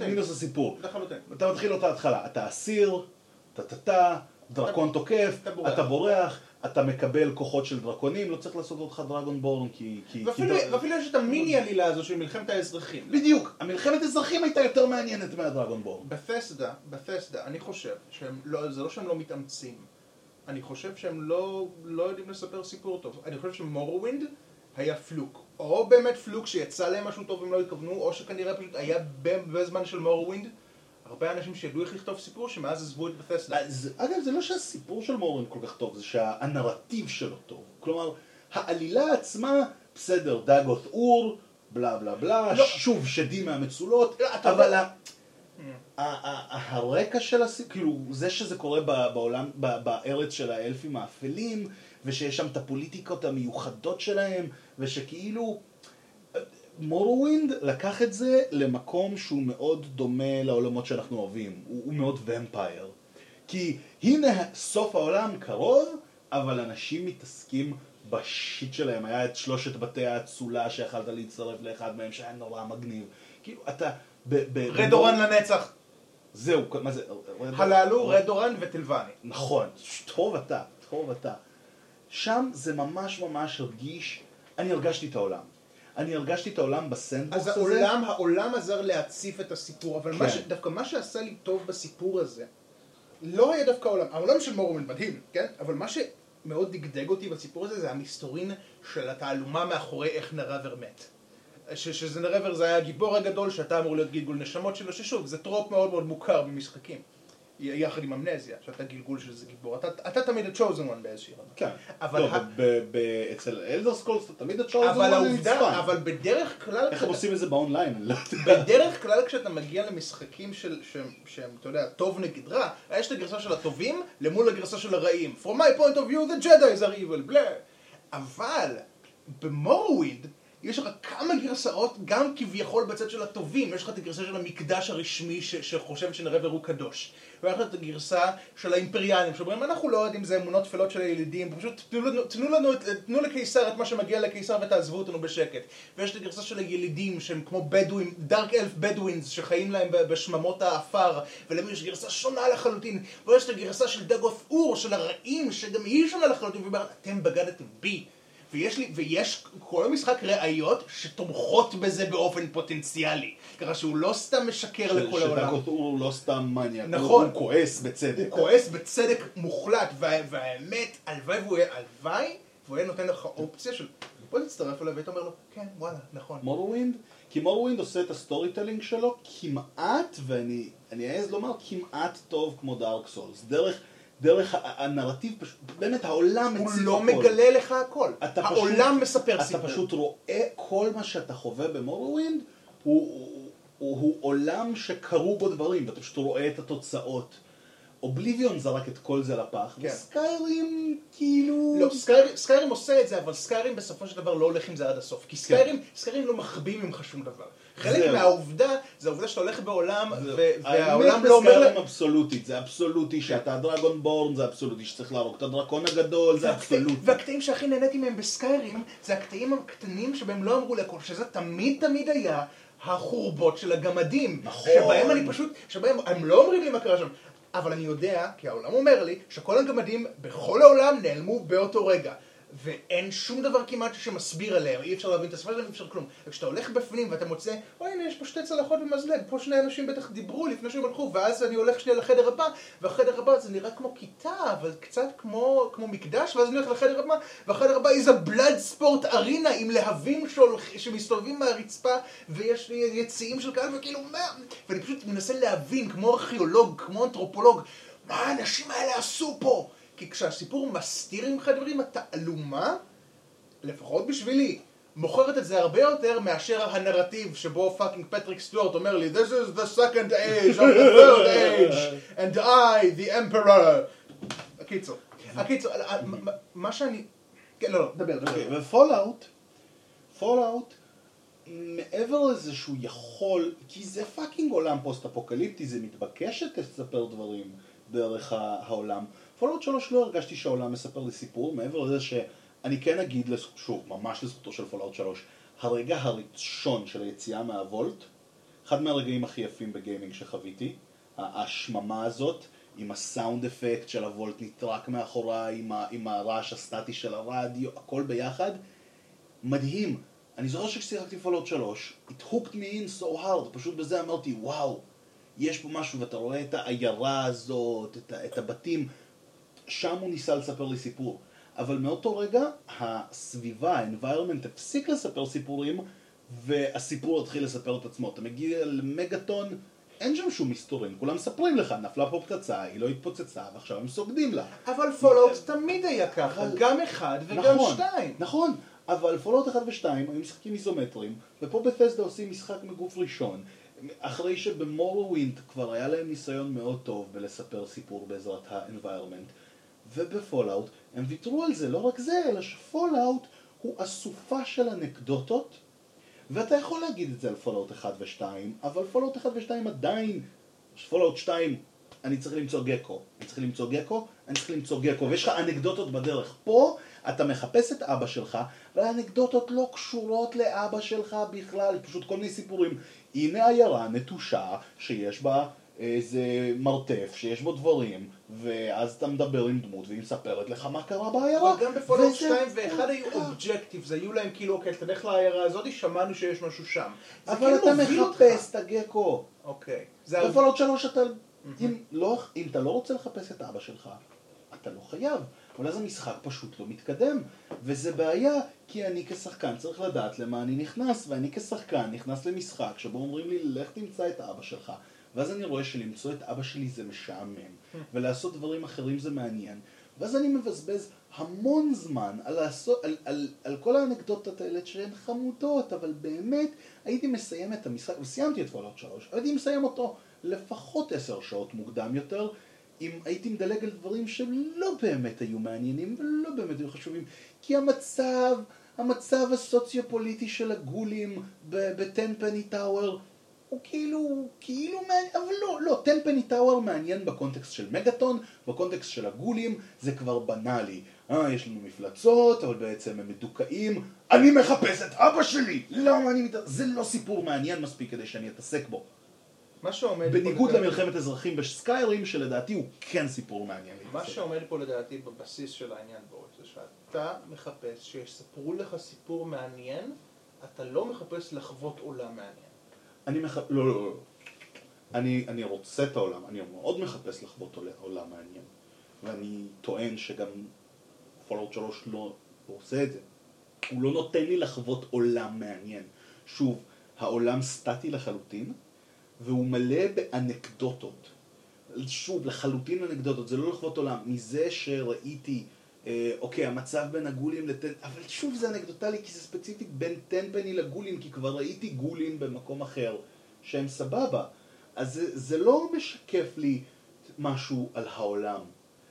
Speaker 1: מינוס הסיפור.
Speaker 2: לחלוטין.
Speaker 1: אתה מתחיל אותה התחלה, אתה אסיר, טה-טה-טה, דרקון תוקף,
Speaker 2: אתה בורח.
Speaker 1: אתה מקבל כוחות של דרקונים, לא צריך לעשות אותך דרגון בורן כי... כי-
Speaker 2: ואפילו
Speaker 1: כי-
Speaker 2: ואפילו יש את המיני עלילה הזו של מלחמת האזרחים.
Speaker 1: בדיוק, המלחמת אזרחים הייתה יותר מעניינת מהדרגון בורן.
Speaker 2: בתסדה, בתסדה, אני חושב שהם לא, זה לא שהם לא מתאמצים. אני חושב שהם לא, לא יודעים לספר סיפור טוב. אני חושב שמורווינד היה פלוק. או באמת פלוק שיצא להם משהו טוב והם לא התכוונו, או שכנראה פשוט היה בזמן של מורווינד הרבה אנשים שידעו איך לכתוב סיפור שמאז עזבו את בתסדה.
Speaker 1: אז, אגב, זה לא שהסיפור של מורן כל כך טוב, זה שהנרטיב שלו טוב. כלומר, העלילה עצמה, בסדר, דאגות אור, בלה בלה בלה,
Speaker 2: לא.
Speaker 1: שוב שדים מהמצולות,
Speaker 2: לא,
Speaker 1: אבל
Speaker 2: יודע-
Speaker 1: ה- ה- ה- הרקע של הסיפור, כאילו, זה שזה קורה ב- בעולם, ב- בארץ של האלפים האפלים, ושיש שם את הפוליטיקות המיוחדות שלהם, ושכאילו... מורווינד לקח את זה למקום שהוא מאוד דומה לעולמות שאנחנו אוהבים, הוא, הוא מאוד ומפייר. כי הנה סוף העולם קרוב, אבל אנשים מתעסקים בשיט שלהם. היה את שלושת בתי האצולה שיכלת להצטרף לאחד מהם שהיה נורא מגניב. כאילו, אתה...
Speaker 2: רדורן לנצח.
Speaker 1: זהו, מה זה?
Speaker 2: הללו רדורן וטלווני.
Speaker 1: נכון, טוב אתה, טוב אתה. שם זה ממש ממש הרגיש, אני הרגשתי את העולם. אני הרגשתי את העולם בסנדבוקס
Speaker 2: אז
Speaker 1: הזה.
Speaker 2: העולם, העולם עזר להציף את הסיפור, אבל מה
Speaker 1: כן.
Speaker 2: ש, דווקא מה שעשה לי טוב בסיפור הזה, לא היה דווקא העולם, העולם של מורווינד מדהים, כן? אבל מה שמאוד דגדג אותי בסיפור הזה זה המסתורין של התעלומה מאחורי איך נרבר מת. ש, שזה נרבר זה היה הגיבור הגדול שאתה אמור להיות גלגול נשמות שלו, ששוב, זה trope מאוד מאוד מוכר במשחקים. יחד עם אמנזיה, שאתה גלגול של איזה גיבור. אתה, אתה תמיד ה-chosen one באיזושהי רמה.
Speaker 1: כן.
Speaker 2: אבל
Speaker 1: לא,
Speaker 2: ה-
Speaker 1: ב- ב- אצל אלדר סקולס אתה תמיד הצ'ארלס
Speaker 2: אבל העובדה, אבל בדרך כלל,
Speaker 1: איך הם עושים את זה באונליין? לא.
Speaker 2: בדרך כלל כשאתה מגיע למשחקים של, שהם, אתה יודע, טוב נגד רע, יש את הגרסה של הטובים למול הגרסה של הרעים. From my point of view, the Jedi's are evil, בלה. אבל במורוויד יש לך כמה גרסאות, גם כביכול בצד של הטובים. יש לך את הגרסה של המקדש הרשמי ש- שחושב שנרבר הוא קדוש. ויש לך את הגרסה של האימפריאלים, שאומרים, אנחנו לא יודעים, זה אמונות טפלות של הילידים, פשוט תנו לנו, תנו לנו, תנו לקיסר את מה שמגיע לקיסר ותעזבו אותנו בשקט. ויש את הגרסה של הילידים, שהם כמו בדואים, דארק אלף בדואינס, שחיים להם בשממות האפר, ולהם יש גרסה שונה לחלוטין. ויש את הגרסה של דגות אור, של הרעים, שגם היא שונה לחלוטין, ואומרת, אתם בגדתם בי. ויש לי, ויש כל המשחק ראיות שתומכות בזה באופן פוטנציאלי. ככה שהוא לא סתם משקר לכל העולם.
Speaker 1: הוא לא סתם מניאק.
Speaker 2: נכון.
Speaker 1: הוא כועס בצדק.
Speaker 2: הוא כועס בצדק מוחלט, וה- והאמת, הלוואי והוא יהיה, הלוואי והוא היה נותן לך אופציה של בוא תצטרף אליו, והיית אומר לו, כן, וואלה, נכון.
Speaker 1: מורווינד? כי מורווינד עושה את ה storytelling שלו כמעט, ואני אני אעז לומר כמעט טוב כמו דארק סולס. דרך, דרך הנרטיב, פשוט, באמת העולם
Speaker 2: הוא
Speaker 1: מציב
Speaker 2: לא
Speaker 1: הכל.
Speaker 2: מגלה לך הכל.
Speaker 1: אתה
Speaker 2: העולם
Speaker 1: פשוט,
Speaker 2: מספר
Speaker 1: אתה
Speaker 2: סיפור.
Speaker 1: פשוט רואה כל מה שאתה חווה במורווינד, הוא, הוא, הוא, הוא עולם שקרו בו דברים, ואתה פשוט רואה את התוצאות. אובליביון זרק את כל זה לפח,
Speaker 2: כן.
Speaker 1: וסקיירים כאילו...
Speaker 2: לא, סקיירים, סקיירים עושה את זה, אבל סקיירים בסופו של דבר לא הולך עם זה עד הסוף. כי סקיירים, סקיירים לא מחביאים ממך שום דבר. חלק. מהעובדה, זה העובדה שאתה הולך בעולם, והעולם
Speaker 1: האמת
Speaker 2: לא אומר... לה-
Speaker 1: אבסולוטית, זה אבסולוטי שאתה הדרגון בורן, זה אבסולוטי שצריך להרוג את הדרקון הגדול, זה אבסולוטי.
Speaker 2: והקטעים שהכי נהניתי מהם בסקיירים, זה הקטעים הקטנים שבהם לא אמרו לכל, שזה תמיד תמיד היה החורבות של הגמדים.
Speaker 1: נכון.
Speaker 2: שבהם אני פשוט, שבהם הם לא אומרים לי מה קרה שם. אבל אני יודע, כי העולם אומר לי, שכל הגמדים בכל העולם נעלמו באותו רגע. ואין שום דבר כמעט שמסביר עליהם, אי אפשר להבין את השפה שלהם, אי אפשר כלום. וכשאתה הולך בפנים ואתה מוצא, אוי הנה יש פה שתי צלחות ומזלג, פה שני אנשים בטח דיברו לפני שהם הלכו, ואז אני הולך שנייה לחדר הבא, והחדר הבא זה נראה כמו כיתה, אבל קצת כמו, כמו מקדש, ואז אני הולך לחדר הבא, והחדר הבא איזה בלאד ספורט ארינה עם להבים שהולכ- שמסתובבים מהרצפה, ויש לי יציאים של קהל, וכאילו מה, ואני פשוט מנסה להבין, כמו ארכיאולוג, כמו אנתרופולוג, מה האנשים האלה עשו פה? כי כשהסיפור מסתיר ממך דברים, התעלומה, לפחות בשבילי, מוכרת את זה הרבה יותר מאשר הנרטיב שבו fucking פטריק סטוארט אומר לי This is the second age of the third age and I the emperor הקיצור, הקיצור, ה- מה- שאני... כן, לא, לא, דבר, דבר.
Speaker 1: אוקיי, ופולאאוט, פולאאוט, מעבר לזה שהוא יכול, כי זה fucking עולם פוסט-אפוקליפטי, זה מתבקש שתספר דברים דרך העולם. פולאאוט 3 לא הרגשתי שהעולם מספר לי סיפור, מעבר לזה שאני כן אגיד, שוב, ממש לזכותו של פולאאוט 3, הרגע הראשון של היציאה מה vault, אחד מהרגעים הכי יפים ב gaming שחוויתי, השממה הזאת, עם ה sound effect של ה vault נטרק מאחוריי, עם, עם הרעש הסטטי של הרדיו, הכל ביחד, מדהים. אני זוכר שכששיחקתי פולאוט 3, it hooked me in so hard, פשוט בזה אמרתי, וואו, יש פה משהו, ואתה רואה את העיירה הזאת, את, את הבתים, שם הוא ניסה לספר לי סיפור. אבל מאותו רגע, הסביבה, ה-environment הפסיק לספר סיפורים, והסיפור התחיל לספר את עצמו. אתה מגיע למגטון, אין שם שום מסתורין, כולם מספרים לך, נפלה פה פצצה, היא לא התפוצצה, ועכשיו הם סוגדים לה.
Speaker 2: אבל פולאאוט תמיד היה ככה,
Speaker 1: אבל-
Speaker 2: גם אחד וגם
Speaker 1: נכון,
Speaker 2: שתיים.
Speaker 1: נכון, אבל פולאוט 1 ו-2 היו משחקים איזומטריים, ופה בת'סדה עושים משחק מגוף ראשון, אחרי שבמורווינד כבר היה להם ניסיון מאוד טוב בלספר סיפור בעזרת ה-environment, ובפולאוט הם ויתרו על זה, לא רק זה, אלא שפולאוט הוא אסופה של אנקדוטות, ואתה יכול להגיד את זה על פולאוט 1 ו-2, אבל פולאוט 1 ו-2 עדיין, פולאוט 2, אני צריך למצוא GECK, אני צריך למצוא GECK, אני צריך למצוא GECK, ויש לך אנקדוטות בדרך. פה אתה מחפש את אבא שלך, והאנקדוטות לא קשורות לאבא שלך בכלל, פשוט כל מיני סיפורים. הנה עיירה נטושה שיש בה איזה מרתף, שיש בו דברים, ואז אתה מדבר עם דמות והיא מספרת לך מה קרה בעיירה.
Speaker 2: אבל גם בפולאוט
Speaker 1: וזה
Speaker 2: 2 ו-1 היו
Speaker 1: כל כך-
Speaker 2: objectives, היו להם כאילו, אוקיי, תלך לעיירה הזאת, שמענו שיש משהו שם. זה
Speaker 1: אבל
Speaker 2: כאילו
Speaker 1: אתה. מחפש את ה GECK.
Speaker 2: אוקיי. זה
Speaker 1: בפולאוט שלוש אתה, אם, לא, אם אתה לא רוצה לחפש את אבא שלך, אתה לא חייב. אבל אז המשחק פשוט לא מתקדם, וזה בעיה, כי אני כשחקן צריך לדעת למה אני נכנס, ואני כשחקן נכנס למשחק שבו אומרים לי, לך תמצא את אבא שלך, ואז אני רואה שלמצוא את אבא שלי זה משעמם, ולעשות דברים אחרים זה מעניין, ואז אני מבזבז המון זמן על, לעשות, על, על, על כל האנקדוטות האלה שהן חמודות, אבל באמת הייתי מסיים את המשחק, וסיימתי את פולאאוט 3, הייתי מסיים אותו לפחות עשר שעות מוקדם יותר, אם הייתי מדלג על דברים שלא באמת היו מעניינים ולא באמת היו חשובים, כי המצב, המצב הסוציו-פוליטי של הגולים בטן פני טאוור הוא כאילו, כאילו מעניין, אבל לא, לא, טמפני טאוור מעניין בקונטקסט של מגאטון, בקונטקסט של הגולים זה כבר בנאלי. אה, יש לנו מפלצות, אבל בעצם הם מדוכאים, אני מחפש את אבא שלי! למה אני מת... זה לא סיפור מעניין מספיק כדי שאני אתעסק בו.
Speaker 2: מה שעומד
Speaker 1: בניגוד למלחמת אזרחים בסקיירים, שלדעתי הוא כן סיפור מעניין.
Speaker 2: מה שעומד פה לדעתי בבסיס של העניין בוריס, זה שאתה מחפש שיספרו לך סיפור מעניין, אתה לא מחפש לחוות עולם מעניין.
Speaker 1: אני מחפש, לא, לא, לא. אני, אני רוצה את העולם, אני מאוד מחפש לחוות עולם מעניין. ואני טוען שגם פולאאוט 3 לא, עושה את זה. הוא לא נותן לי לחוות עולם מעניין. שוב, העולם סטטי לחלוטין, והוא מלא באנקדוטות. שוב, לחלוטין אנקדוטות, זה לא לחוות עולם. מזה שראיתי, אוקיי, המצב בין הגולים לטן... אבל שוב זה אנקדוטלי, כי זה ספציפית בין טנפני לגולים, כי כבר ראיתי גולים במקום אחר, שהם סבבה. אז זה, זה לא משקף לי משהו על העולם.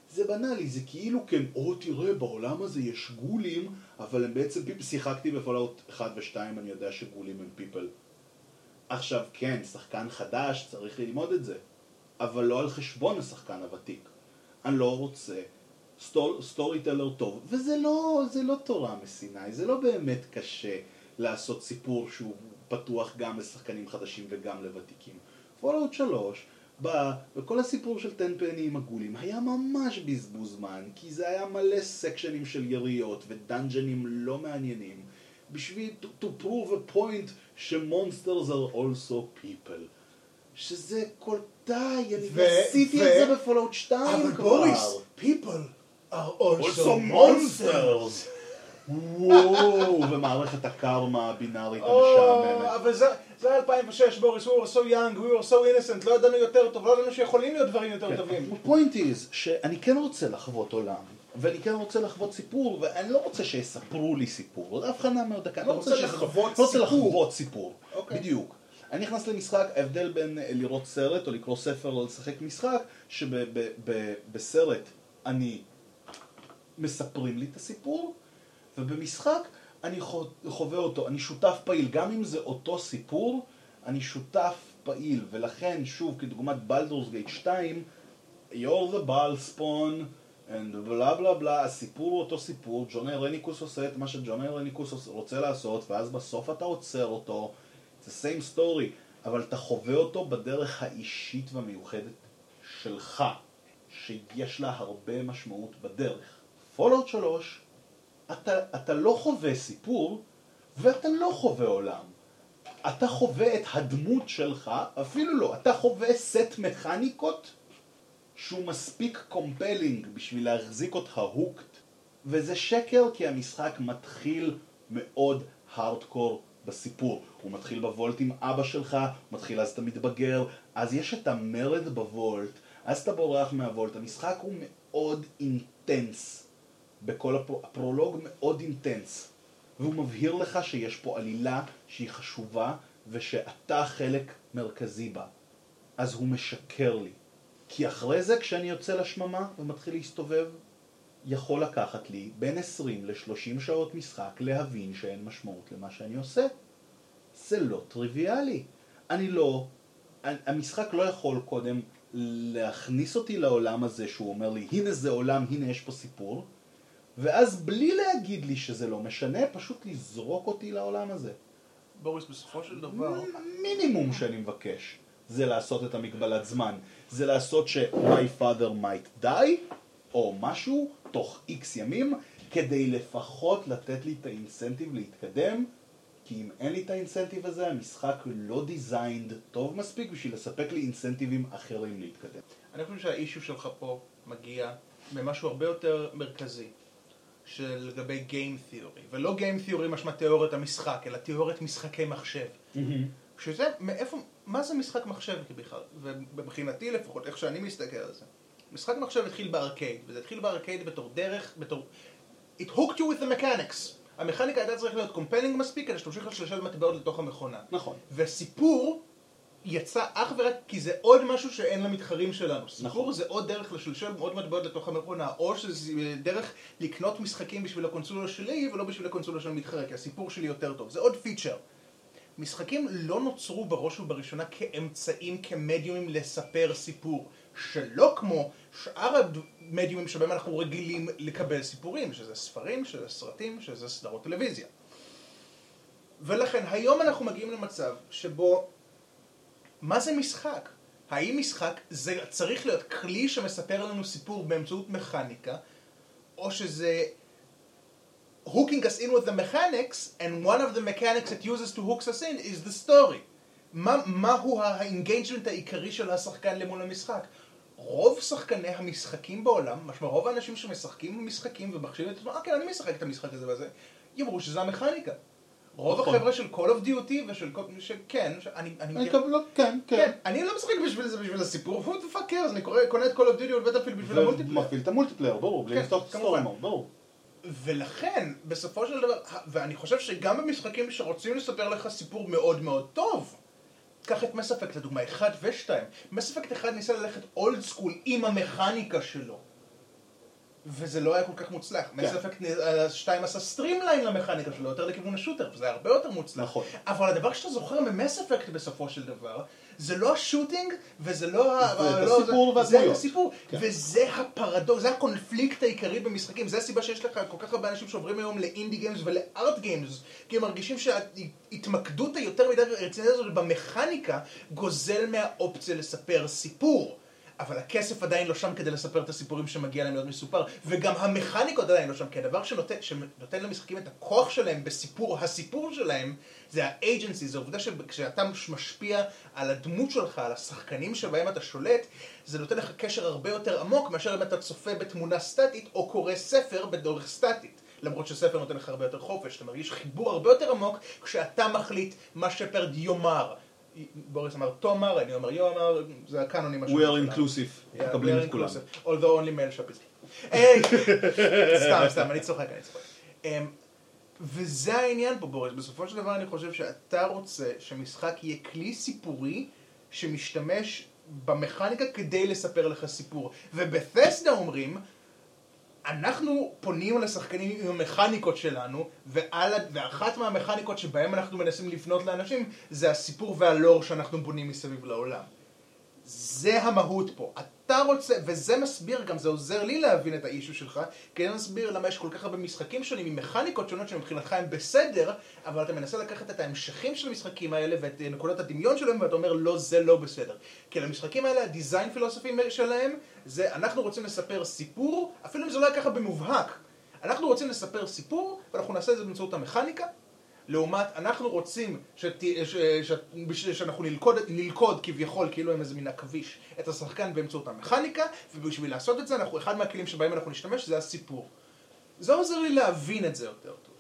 Speaker 1: זה בנאלי, זה כאילו כן, או תראה, בעולם הזה יש גולים, אבל הם בעצם, שיחקתי בפולאוט 1 ו-2, אני יודע שגולים הם people. עכשיו, כן, שחקן חדש, צריך ללמוד את זה, אבל לא על חשבון השחקן הוותיק. אני לא רוצה stor, storyteller טוב, וזה לא, זה לא תורה מסיני, זה לא באמת קשה לעשות סיפור שהוא פתוח גם לשחקנים חדשים וגם לוותיקים. פולאוט 3 בא, וכל הסיפור של טן פני עם הגולים היה ממש בזבוז זמן, כי זה היה מלא sections של יריות ודאנג'נים לא מעניינים, בשביל to, to prove a point ש monsters are also people. שזה כל די, אני עשיתי את זה ב Fallout 2 כבר.
Speaker 2: אבל בוריס, people are also monsters.
Speaker 1: וואו, ומערכת הקרמה הבינארית המשעממת.
Speaker 2: אבל זה היה 2006, בוריס, we were so young, we were so innocent, לא ידענו יותר טוב, לא ידענו שיכולים להיות דברים יותר
Speaker 1: כן.
Speaker 2: טובים.
Speaker 1: ה point is שאני כן רוצה לחוות עולם, ואני כן רוצה לחוות סיפור, ואני לא רוצה שיספרו לי סיפור, זו הבחנה מאוד דקה.
Speaker 2: לא
Speaker 1: אני
Speaker 2: רוצה לחוות
Speaker 1: לא רוצה
Speaker 2: סיפור.
Speaker 1: לחוות סיפור,
Speaker 2: אוקיי.
Speaker 1: בדיוק. אני נכנס למשחק, ההבדל בין אה, לראות סרט או לקרוא ספר או לשחק משחק, שבסרט אני, מספרים לי את הסיפור, ובמשחק אני חו- חווה אותו, אני שותף פעיל, גם אם זה אותו סיפור, אני שותף פעיל, ולכן, שוב, כדוגמת בלדורס גייט 2, you're the Bhaalspawn, and בלה בלה בלה, הסיפור הוא אותו סיפור, Jon Irenicus עושה את מה ש Jon Irenicus רוצה לעשות, ואז בסוף אתה עוצר אותו, it's the same story, אבל אתה חווה אותו בדרך האישית והמיוחדת שלך, שיש לה הרבה משמעות בדרך. Fallout 3, אתה, אתה לא חווה סיפור, ואתה לא חווה עולם. אתה חווה את הדמות שלך, אפילו לא, אתה חווה סט מכניקות שהוא מספיק compelling בשביל להחזיק אותך hooked, וזה שקר כי המשחק מתחיל מאוד הארדקור בסיפור. הוא מתחיל ב vault עם אבא שלך, הוא מתחיל אז אתה מתבגר, אז יש את המרד ב vault, אז אתה בורח מה vault, המשחק הוא מאוד intense. בכל הפרו... הפרולוג מאוד intense, והוא מבהיר לך שיש פה עלילה שהיא חשובה ושאתה חלק מרכזי בה. אז הוא משקר לי. כי אחרי זה, כשאני יוצא לשממה ומתחיל להסתובב, יכול לקחת לי בין 20 ל-30 שעות משחק להבין שאין משמעות למה שאני עושה. זה לא טריוויאלי. אני לא... המשחק לא יכול קודם להכניס אותי לעולם הזה שהוא אומר לי, הנה זה עולם, הנה יש פה סיפור, ואז בלי להגיד לי שזה לא משנה, פשוט לזרוק אותי לעולם הזה.
Speaker 2: בוריס, בסופו של דבר...
Speaker 1: המינימום שאני מבקש זה לעשות את המגבלת זמן. זה לעשות ש-my father might die, או משהו, תוך איקס ימים, כדי לפחות לתת לי את ה incentive להתקדם, כי אם אין לי את ה incentive הזה, המשחק לא designed טוב מספיק בשביל לספק לי incentive ים אחרים להתקדם.
Speaker 2: אני חושב שה issue שלך פה מגיע ממשהו הרבה יותר מרכזי, של לגבי Game Theory, ולא Game Theory משמע תיאוריית המשחק, אלא תיאוריית משחקי מחשב. שזה, מאיפה, מה זה משחק מחשב בכלל? ומבחינתי לפחות, איך שאני מסתכל על זה. משחק מחשב התחיל בארקייד, וזה התחיל בארקייד בתור דרך, בתור... It hooked you with the mechanics. המכניקה הייתה צריכה להיות compelling מספיק כדי שתמשיך לשלשל מטבעות לתוך המכונה.
Speaker 1: נכון.
Speaker 2: וסיפור יצא אך ורק כי זה עוד משהו שאין למתחרים שלנו. סיפור
Speaker 1: נכון.
Speaker 2: זה עוד דרך לשלשל עוד מטבעות לתוך המכונה, או שזה דרך לקנות משחקים בשביל הקונסולה שלי ולא בשביל הקונסולה של המתחרה, כי הסיפור שלי יותר טוב. זה עוד פיצ'ר. משחקים לא נוצרו בראש ובראשונה כאמצעים, כמדיומים לספר סיפור, שלא כמו שאר המדיומים שבהם אנחנו רגילים לקבל סיפורים, שזה ספרים, שזה סרטים, שזה סדרות טלוויזיה. ולכן היום אנחנו מגיעים למצב שבו, מה זה משחק? האם משחק זה צריך להיות כלי שמספר לנו סיפור באמצעות מכניקה, או שזה hooking us in with the mechanics, and one of the mechanics it uses to hook us in is the story. מה, מהו ה engagement העיקרי של השחקן למול המשחק? רוב שחקני המשחקים בעולם, משמע רוב האנשים שמשחקים במשחקים ומחשיבים את עצמם, אה כן, אני משחק את המשחק הזה וזה, יאמרו שזה המכניקה. רוב
Speaker 1: נכון.
Speaker 2: החבר'ה של Call of Duty ושל כל, שכן, אני
Speaker 1: אני לא, כן,
Speaker 2: כן,
Speaker 1: כן.
Speaker 2: אני לא משחק בשביל זה, בשביל הסיפור, who the fuck cares, אני קורא, קונה את Call of Duty ו Battlefield בשביל ה multiplayer.
Speaker 1: ומפעיל את ה multiplayer, ברור, בלי
Speaker 2: כן,
Speaker 1: לפתוח את.
Speaker 2: ה
Speaker 1: story, ברור.
Speaker 2: ולכן, בסופו של דבר, ואני חושב שגם במשחקים שרוצים לספר לך סיפור מאוד מאוד טוב, קח את Mass Effect לדוגמה, 1 ו-2. Mass Effect 1 ניסה ללכת old school עם המכניקה שלו. וזה לא היה כל כך מוצלח.
Speaker 1: כן.
Speaker 2: Mass Effect 2 עשה streamline למכניקה שלו, יותר לכיוון ה shooter, וזה היה הרבה יותר מוצלח.
Speaker 1: נכון.
Speaker 2: אבל הדבר שאתה זוכר מ Mass Effect בסופו של דבר, זה לא ה shooting, וזה לא... ה-
Speaker 1: זה את
Speaker 2: לא-
Speaker 1: הסיפור
Speaker 2: זה- זה
Speaker 1: והדמויות.
Speaker 2: הסיפור,
Speaker 1: כן.
Speaker 2: וזה הפרדוקס, זה הקונפליקט העיקרי במשחקים, זה הסיבה שיש לך כל כך הרבה אנשים שעוברים היום ל indie games ול art games, כי הם מרגישים שההתמקדות היותר מדי רצינית הזאת במכניקה גוזל מהאופציה לספר סיפור. אבל הכסף עדיין לא שם כדי לספר את הסיפורים שמגיע להם להיות מסופר, וגם המכניקות עדיין לא שם, כי הדבר שנותן, שנותן למשחקים את הכוח שלהם בסיפור הסיפור שלהם, זה האג'נסי, זה העובדה שכשאתה משפיע על הדמות שלך, על השחקנים שבהם אתה שולט, זה נותן לך קשר הרבה יותר עמוק מאשר אם אתה צופה בתמונה סטטית או קורא ספר בדרך סטטית. למרות שספר נותן לך הרבה יותר חופש, אתה מרגיש חיבור הרבה יותר עמוק כשאתה מחליט מה שפרד יאמר. בוריס אמר תומר, אני אומר יאמר, זה הקאנונים
Speaker 1: We are inclusive, מקבלים את כולם.
Speaker 2: although only male shop is סתם, סתם, אני צוחק, אני צוחק. אמ, וזה העניין פה, בוריס. בסופו של דבר אני חושב שאתה רוצה שמשחק יהיה כלי סיפורי שמשתמש במכניקה כדי לספר לך סיפור. ובתסדה אומרים, אנחנו פונים לשחקנים עם המכניקות שלנו, ועל, ואחת מהמכניקות שבהם אנחנו מנסים לפנות לאנשים, זה הסיפור והלור שאנחנו בונים מסביב לעולם. זה המהות פה. אתה רוצה, וזה מסביר גם, זה עוזר לי להבין את האישו שלך, כי זה מסביר למה יש כל כך הרבה משחקים שונים עם מכניקות שונות שמבחינתך הם בסדר, אבל אתה מנסה לקחת את ההמשכים של המשחקים האלה ואת נקודות הדמיון שלהם, ואתה אומר לא, זה לא בסדר. כי למשחקים האלה, הדיזיין פילוסופי שלהם, זה אנחנו רוצים לספר סיפור, אפילו אם זה לא היה ככה במובהק. אנחנו רוצים לספר סיפור, ואנחנו נעשה את זה באמצעות המכניקה, לעומת אנחנו רוצים שת, ש, ש, ש, שאנחנו נלכוד, נלכוד כביכול כאילו הם איזה מין עכביש את השחקן באמצעות המכניקה ובשביל לעשות את זה אנחנו אחד מהכלים שבהם אנחנו נשתמש זה הסיפור. זה עוזר לי להבין את זה יותר טוב.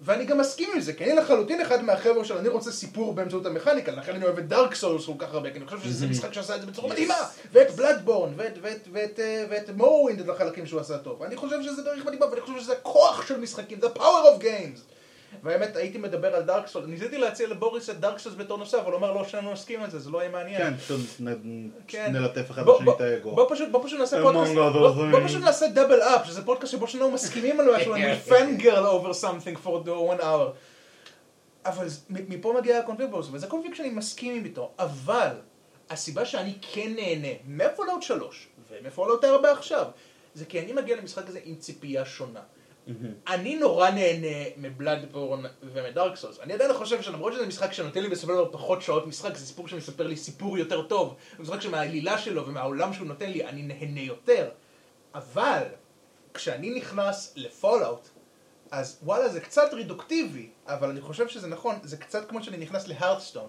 Speaker 2: ואני גם מסכים עם זה, כי אני לחלוטין אחד מהחבר'ה של אני רוצה סיפור באמצעות המכניקה, לכן אני אוהב את דארק סולס כל כך הרבה, כי אני חושב שזה משחק שעשה את זה בצורה מדהימה, ואת בלאדבורן, ואת, ואת, אה, מורווינד את החלקים שהוא עשה טוב. אני חושב שזה דרך מדהימה, ואני חושב שזה כוח של משחקים, the power of games. והאמת, הייתי מדבר על Dark Souls, ניסיתי להציע לבוריס את Dark Souls בתור נושא, אבל הוא אמר לא שנינו נסכים על זה, זה לא יהיה מעניין.
Speaker 1: כן, פשוט
Speaker 2: כן.
Speaker 1: נלטף אחד לשני את האגו.
Speaker 2: בוא פשוט, נעשה פודקאסט, בוא. פשוט נעשה Double Up, שזה פודקאסט שבו שנינו מסכימים על משהו, אני fangirl over something for the one hour. אבל מפה מגיע הקונפליקט הזה, וזה קונפליקט שאני מסכים איתו, אבל הסיבה שאני כן נהנה מ Fallout 3 ומ Fallout 4 עכשיו, זה כי אני מגיע למשחק הזה עם ציפייה שונה. אני נורא נהנה מבלאדבורן ומדארק סולס. אני עדיין חושב שלמרות שזה משחק שנותן לי בסופו של דבר פחות שעות משחק, זה סיפור שמספר לי סיפור יותר טוב. זה משחק שמהעלילה שלו ומהעולם שהוא נותן לי, אני נהנה יותר. אבל, כשאני נכנס לפולאאוט, אז וואלה זה קצת רידוקטיבי, אבל אני חושב שזה נכון, זה קצת כמו שאני נכנס להרדסטון.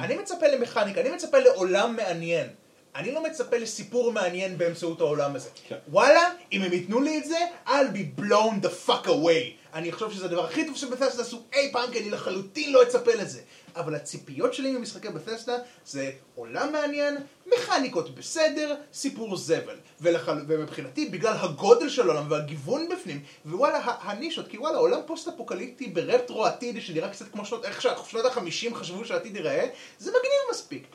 Speaker 2: אני מצפה למכניקה, אני מצפה לעולם מעניין. אני לא מצפה לסיפור מעניין באמצעות העולם הזה.
Speaker 1: כן.
Speaker 2: וואלה, אם הם ייתנו לי את זה, I'll be blown the fuck away. אני חושב שזה הדבר הכי טוב ש Bethesda עשו אי פעם, כי אני לחלוטין לא אצפה לזה. אבל הציפיות שלי ממשחקי Bethesda זה עולם מעניין, מכניקות בסדר, סיפור זבל. ולחל... ומבחינתי, בגלל הגודל של העולם והגיוון בפנים, ווואלה, הנישות, כי וואלה, עולם פוסט-אפוקליפטי ברטרו עתיד שנראה קצת כמו שנות, איך שנות ה-50 חשבו שהעתיד ייראה, זה מגניב מספיק.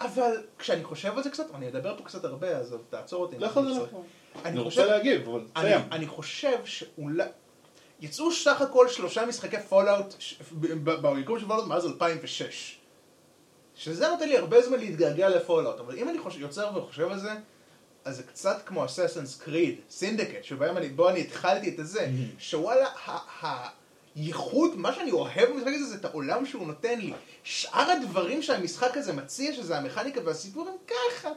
Speaker 2: אבל כשאני חושב על זה קצת, אני אדבר פה קצת הרבה, אז תעצור אותי.
Speaker 1: לא יכול.
Speaker 2: צריך-
Speaker 1: אני
Speaker 2: אני
Speaker 1: רוצה
Speaker 2: חושב,
Speaker 1: להגיב, אבל
Speaker 2: אני,
Speaker 1: סיים.
Speaker 2: אני חושב שאולי... יצאו סך הכל שלושה משחקי Fallout במיקום של Fallout מאז 2006. שזה נותן לי הרבה זמן להתגעגע ל Fallout, אבל אם אני חושב, יוצר וחושב על זה, אז זה קצת כמו Assassin's Creed, Syndicate, שבהם אני, בו אני התחלתי את הזה, שוואלה, ה- ה- הייחוד, מה שאני אוהב במשחק הזה זה את העולם שהוא נותן לי. שאר הדברים שהמשחק הזה מציע, שזה המכניקה והסיפור, הם ככה.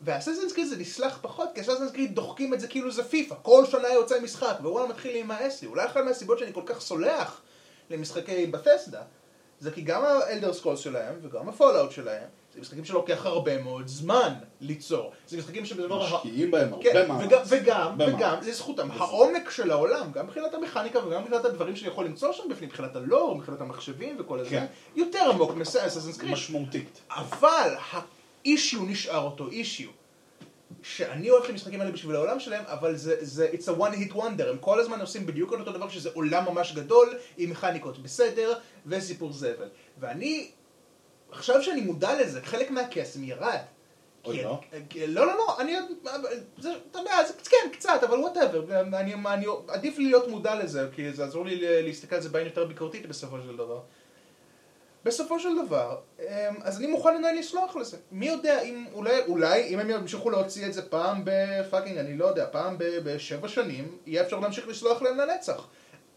Speaker 2: וה Assassin's Creed זה נסלח פחות, כי Assassin's Creed דוחקים את זה כאילו זה פיפא. כל שנה יוצא משחק, ווואלה מתחיל להימאס לי. אולי אחת מהסיבות שאני כל כך סולח למשחקי Bethesda, זה כי גם ה Elder Scrolls שלהם וגם ה Fallout שלהם, זה משחקים שלוקח הרבה מאוד זמן ליצור. זה משחקים שבדבר...
Speaker 1: משקיעים בהם
Speaker 2: כן,
Speaker 1: הרבה מאמץ.
Speaker 2: וגם, וגם, וגם. זה זכותם, העומק של העולם, גם מבחינת המכניקה וגם מבחינת הדברים שאני יכול למצוא שם בפנים, מבחינת הלור, מבחינת המחשבים וכל הזה,
Speaker 1: כן.
Speaker 2: יותר עמוק מ Assassin's Creed.
Speaker 1: משמעותית.
Speaker 2: אבל ה issue נשאר אותו issue. שאני אוהב את המשחקים האלה בשביל העולם שלהם, אבל זה, זה, it's a one hit wonder, הם כל הזמן עושים בדיוק על אותו דבר, שזה עולם ממש גדול, עם מכניקות בסדר, וסיפור זבל. ואני, עכשיו שאני מודע לזה, חלק מהקסם ירד.
Speaker 1: אוי, לא?
Speaker 2: לא, לא, לא, אני, זה, אתה יודע, זה, כן, קצת, אבל וואטאבר, אני, אני, עדיף לי להיות מודע לזה, כי זה יעזור לי להסתכל על זה בעין יותר ביקורתית בסופו של דבר. בסופו של דבר, אמ, אז אני מוכן עדיין לסלוח לזה. מי יודע אם, אולי, אולי, אם הם ימשיכו להוציא את זה פעם ב fucking, אני לא יודע, פעם בשבע שנים, יהיה אפשר להמשיך לסלוח להם לנצח.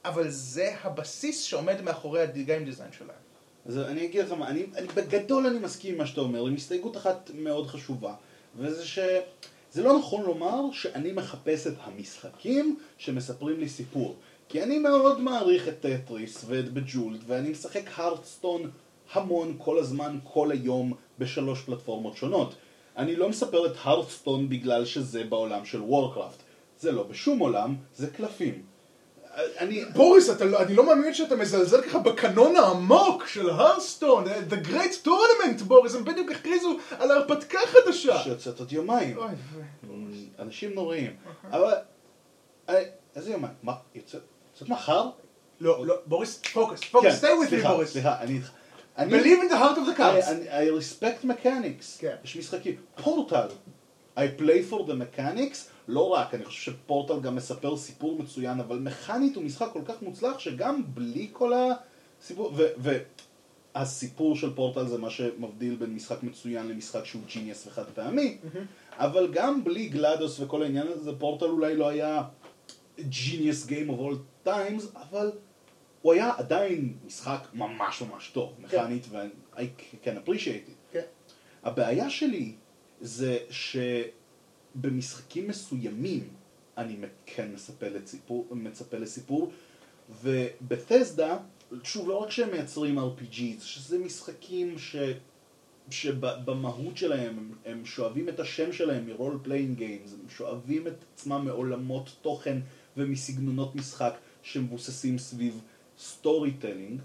Speaker 2: אבל זה הבסיס שעומד מאחורי ה game design שלהם.
Speaker 1: אז אני אגיד לך מה, אני, אני בגדול אני מסכים עם מה שאתה אומר, עם הסתייגות אחת מאוד חשובה, וזה שזה לא נכון לומר שאני מחפש את המשחקים שמספרים לי סיפור. כי אני מאוד מעריך את טטריס ואת Bejeweled, ואני משחק Hearthstone המון, כל הזמן, כל היום, בשלוש פלטפורמות שונות. אני לא מספר את הרדסטון בגלל שזה בעולם של וורקראפט. זה לא בשום עולם, זה קלפים. אני...
Speaker 2: בוריס, אתה, לא- אני לא מאמין שאתה מזלזל ככה בקנון העמוק של הרסטון, The Great Tournament, בוריס, הם בדיוק הכריזו על הרפתקה חדשה.
Speaker 1: שיוצאת עוד יומיים.
Speaker 2: אוי,
Speaker 1: אנשים נוראים. אבל... אה, איזה יומיים? מה? יוצאת מחר?
Speaker 2: לא, לא, בוריס, פוקוס, פוקוס, stay with me,
Speaker 1: כן, סליחה,
Speaker 2: בוריס.
Speaker 1: סליחה, אני איתך. אני-
Speaker 2: Believe in the heart of the
Speaker 1: I,
Speaker 2: cards.
Speaker 1: I, I respect mechanics.
Speaker 2: כן.
Speaker 1: יש משחקים. פורטל. I play for the mechanics. לא רק, אני חושב שפורטל גם מספר סיפור מצוין, אבל מכנית הוא משחק כל כך מוצלח שגם בלי כל הסיפור, ו- והסיפור של פורטל זה מה שמבדיל בין משחק מצוין למשחק שהוא ג'יניוס וחד פעמי, אבל גם בלי גלדוס וכל העניין הזה, פורטל אולי לא היה genius game of all times, אבל הוא היה עדיין משחק ממש ממש טוב, מכנית, ו-I can appreciate it.
Speaker 2: כן.
Speaker 1: הבעיה שלי זה שבמשחקים מסוימים אני כן מצפה לסיפור, מצפה לסיפור ובתסדה, שוב, לא רק שהם מייצרים RPGs, שזה משחקים ש... שבמהות שלהם הם, הם שואבים את השם שלהם מ-role playing games, הם שואבים את עצמם מעולמות תוכן ומסגנונות משחק שמבוססים סביב storytelling.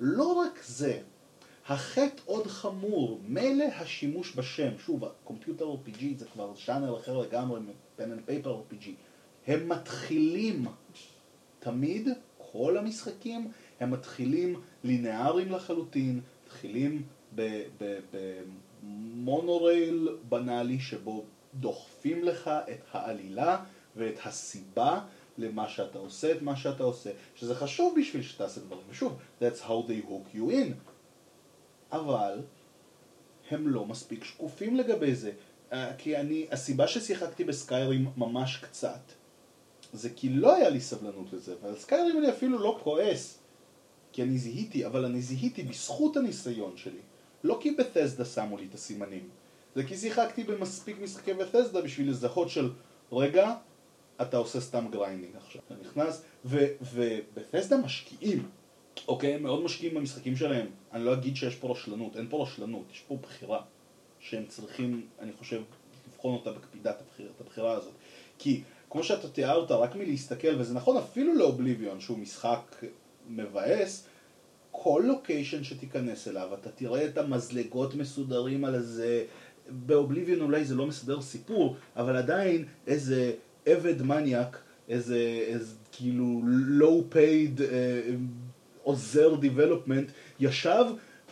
Speaker 1: לא רק זה, החטא עוד חמור, מילא השימוש בשם, שוב, ה computer RPG זה כבר ז'אנר אחר לגמרי מ pen and paper RPG, הם מתחילים תמיד, כל המשחקים, הם מתחילים לינאריים לחלוטין, מתחילים במונורייל בנאלי שבו דוחפים לך את העלילה ואת הסיבה למה שאתה עושה, את מה שאתה עושה, שזה חשוב בשביל שתעשה דברים, ושוב, that's how they hook you in. אבל הם לא מספיק שקופים לגבי זה. אה, כי אני, הסיבה ששיחקתי בסקיירים ממש קצת, זה כי לא היה לי סבלנות לזה, ועל סקיירים אני אפילו לא כועס. כי אני זיהיתי, אבל אני זיהיתי בזכות הניסיון שלי. לא כי Bethesda שמו לי את הסימנים. זה כי שיחקתי במספיק משחקי Bethesda בשביל לזהות של רגע, אתה עושה סתם grinding עכשיו. אתה נכנס, ו Bethesda משקיעים. אוקיי, הם מאוד משקיעים במשחקים שלהם. אני לא אגיד שיש פה רשלנות, אין פה רשלנות, יש פה בחירה. שהם צריכים, אני חושב, לבחון אותה בקפידת הבחיר, את הבחירה הזאת. כי כמו שאתה תיארת, רק מלהסתכל, וזה נכון אפילו ל Oblivion, שהוא משחק מבאס, כל לוקיישן שתיכנס אליו, אתה תראה את המזלגות מסודרים על איזה... באובליביון אולי זה לא מסדר סיפור, אבל עדיין איזה עבד מניאק, איזה, איזה כאילו low paid uh, עוזר development, ישב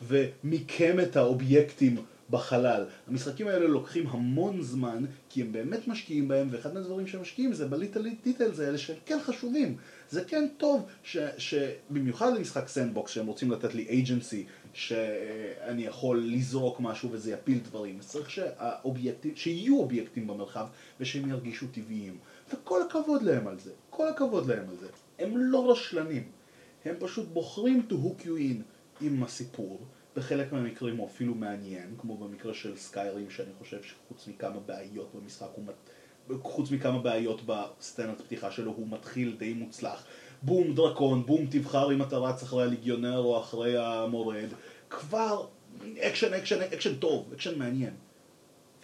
Speaker 1: ומיקם את האובייקטים בחלל. המשחקים האלה לוקחים המון זמן, כי הם באמת משקיעים בהם, ואחד מהדברים שהם משקיעים זה בליטל דיטלס האלה שהם כן חשובים. זה כן טוב, ש, שבמיוחד למשחק sandbox, שהם רוצים לתת לי agency, שאני יכול לזרוק משהו וזה יפיל דברים. אז צריך שהאובייקטים, שיהיו אובייקטים במרחב, ושהם ירגישו טבעיים. וכל הכבוד להם על זה, כל הכבוד להם על זה. הם לא רשלנים, הם פשוט בוחרים to hook you in עם הסיפור. בחלק מהמקרים הוא אפילו מעניין, כמו במקרה של Skyrim, שאני חושב שחוץ מכמה בעיות במשחק, הוא מת... חוץ מכמה בעיות בסצנת פתיחה שלו, הוא מתחיל די מוצלח. בום דרקון, בום תבחר אם אתה רץ אחרי הליגיונר או אחרי המורד. כבר אקשן, אקשן, אקשן טוב, אקשן מעניין.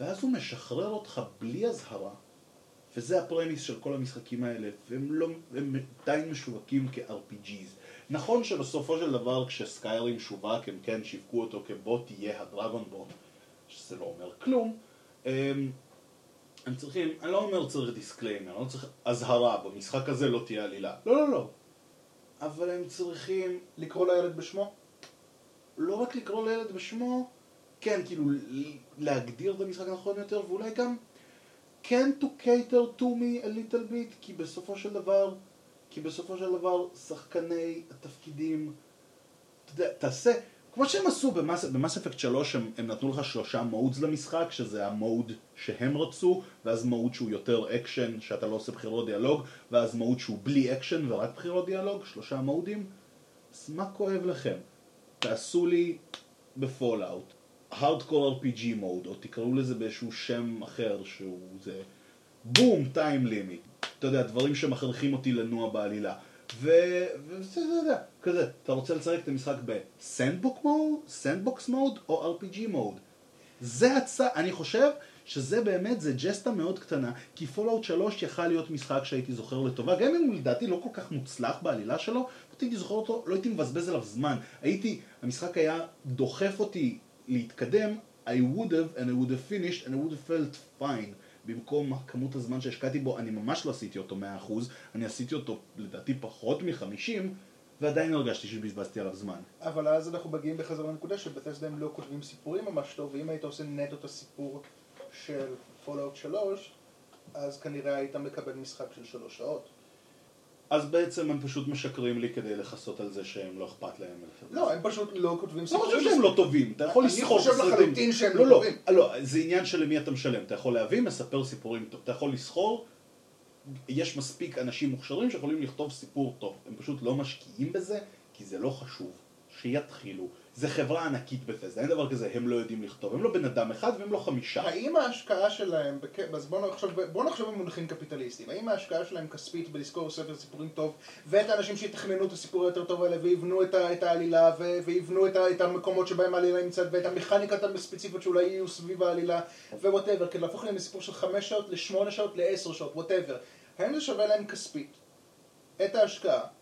Speaker 1: ואז הוא משחרר אותך בלי אזהרה, וזה ה premise של כל המשחקים האלה, והם לא, הם עדיין משווקים כ-RPGs. נכון שבסופו של דבר כש Skyrim שווק הם כן שיווקו אותו כבוא תהיה ה Dragonborn, שזה לא אומר כלום. אמ, הם צריכים, אני לא אומר צריך disclaimer, אני לא צריך אזהרה, במשחק הזה לא תהיה עלילה. לא, לא, לא. אבל הם צריכים...
Speaker 2: לקרוא לילד בשמו?
Speaker 1: לא רק לקרוא לילד בשמו, כן, כאילו להגדיר את המשחק הנכון יותר, ואולי גם כן to cater to me a little bit, כי בסופו של דבר כי בסופו של דבר שחקני התפקידים, אתה יודע, תעשה, כמו שהם עשו ב Mass Effect 3, הם, הם נתנו לך שלושה modes למשחק, שזה ה mode שהם רצו, ואז mode שהוא יותר אקשן, שאתה לא עושה בחירות דיאלוג, ואז mode שהוא בלי אקשן ורק בחירות דיאלוג, שלושה מודים. אז מה כואב לכם? תעשו לי ב Fallout, hardcore RPG mode, או תקראו לזה באיזשהו שם אחר שהוא זה, בום, time limit. אתה יודע, דברים שמכריחים אותי לנוע בעלילה. וזה, אתה יודע, כזה, אתה רוצה לשחק את המשחק ב sandbox mode, sandbox mode או RPG mode. זה הצע, אני חושב שזה באמת, זה ג'סטה מאוד קטנה, כי Fallout 3 יכל להיות משחק שהייתי זוכר לטובה, גם אם הוא לדעתי לא כל כך מוצלח בעלילה שלו, הייתי זוכר אותו, לא הייתי מבזבז עליו זמן. הייתי, המשחק היה דוחף אותי להתקדם, I would have and I would have finished and I would have felt fine. במקום כמות הזמן שהשקעתי בו, אני ממש לא עשיתי אותו 100%, אני עשיתי אותו לדעתי פחות מ-50, ועדיין הרגשתי שבזבזתי עליו זמן.
Speaker 2: אבל אז אנחנו מגיעים בחזרה לנקודה ש Bethesda הם לא כותבים סיפורים ממש טוב, ואם היית עושה נטו את הסיפור של Fallout 3, אז כנראה היית מקבל משחק של שלוש שעות.
Speaker 1: אז בעצם הם פשוט משקרים לי כדי לכסות על זה שהם לא אכפת להם.
Speaker 2: לא, הם פשוט לא כותבים
Speaker 1: סיפורים. לא חושב שהם לא טובים, אתה יכול לשכור
Speaker 2: סופרים. אני חושב לחלוטין שהם לא,
Speaker 1: לא
Speaker 2: טובים.
Speaker 1: לא, זה עניין של למי אתה משלם. אתה יכול להביא, מספר סיפורים, אתה יכול לשכור, יש מספיק אנשים מוכשרים שיכולים לכתוב סיפור טוב. הם פשוט לא משקיעים בזה, כי זה לא חשוב. שיתחילו. זה חברה ענקית בפסדה, אין דבר כזה, הם לא יודעים לכתוב, הם לא בן אדם אחד והם לא חמישה.
Speaker 2: האם ההשקעה שלהם, אז בואו נחשוב, בוא נחשוב במונחים קפיטליסטיים, האם ההשקעה שלהם כספית בלזכור ספר סיפורים טוב, ואת האנשים שיתכננו את הסיפור היותר טוב האלה, ויבנו את, את העלילה, ויבנו את, את המקומות שבהם העלילה נמצאת, ואת המכניקות הספציפיות שאולי יהיו סביב העלילה, whatever, כדי להפוך להם מסיפור של חמש שעות לשמונה שעות לעשר שעות, whatever. האם זה שווה להם כספית את ההשקעה?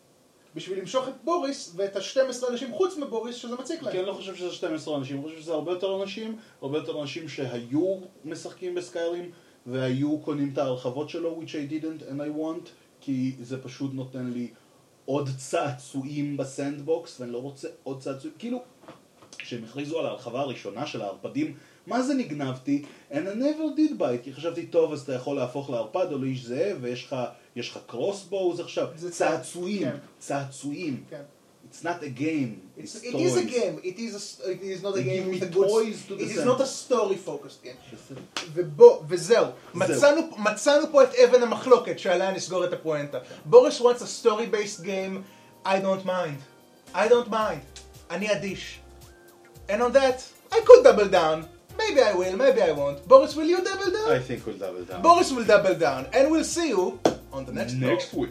Speaker 2: בשביל למשוך את בוריס ואת ה-12 אנשים חוץ מבוריס שזה מציק להם.
Speaker 1: כי אני לא חושב שזה 12 אנשים, אני חושב שזה הרבה יותר אנשים, הרבה יותר אנשים שהיו משחקים ב Skyrim והיו קונים את ההרחבות שלו, which I didn't and I won't, כי זה פשוט נותן לי עוד צעצועים ב sandbox ואני לא רוצה עוד צעצועים, כאילו, כשהם הכריזו על ההרחבה הראשונה של הערפדים, מה זה נגנבתי? And I never did buy it, כי חשבתי, טוב, אז אתה יכול להפוך לערפד או לאיש זאב ויש לך... יש לך קרוסבואוז עכשיו, צעצועים, כן. צעצועים. כן. It's not a game, it's, it's
Speaker 2: it toys. is a game, it is, a, it is not a game with a good, it is not a story focused game. ובוא, וזהו, מצאנו, מצאנו פה את אבן המחלוקת שעליה נסגור את הפואנטה. בוריס wants a story based game, I don't mind. I don't mind. אני אדיש. And on that, I could double down. Maybe I will, maybe I won't. Boris, will you double down?
Speaker 1: I think we'll double down.
Speaker 2: Boris will double down. And we'll see you on the next
Speaker 1: next week.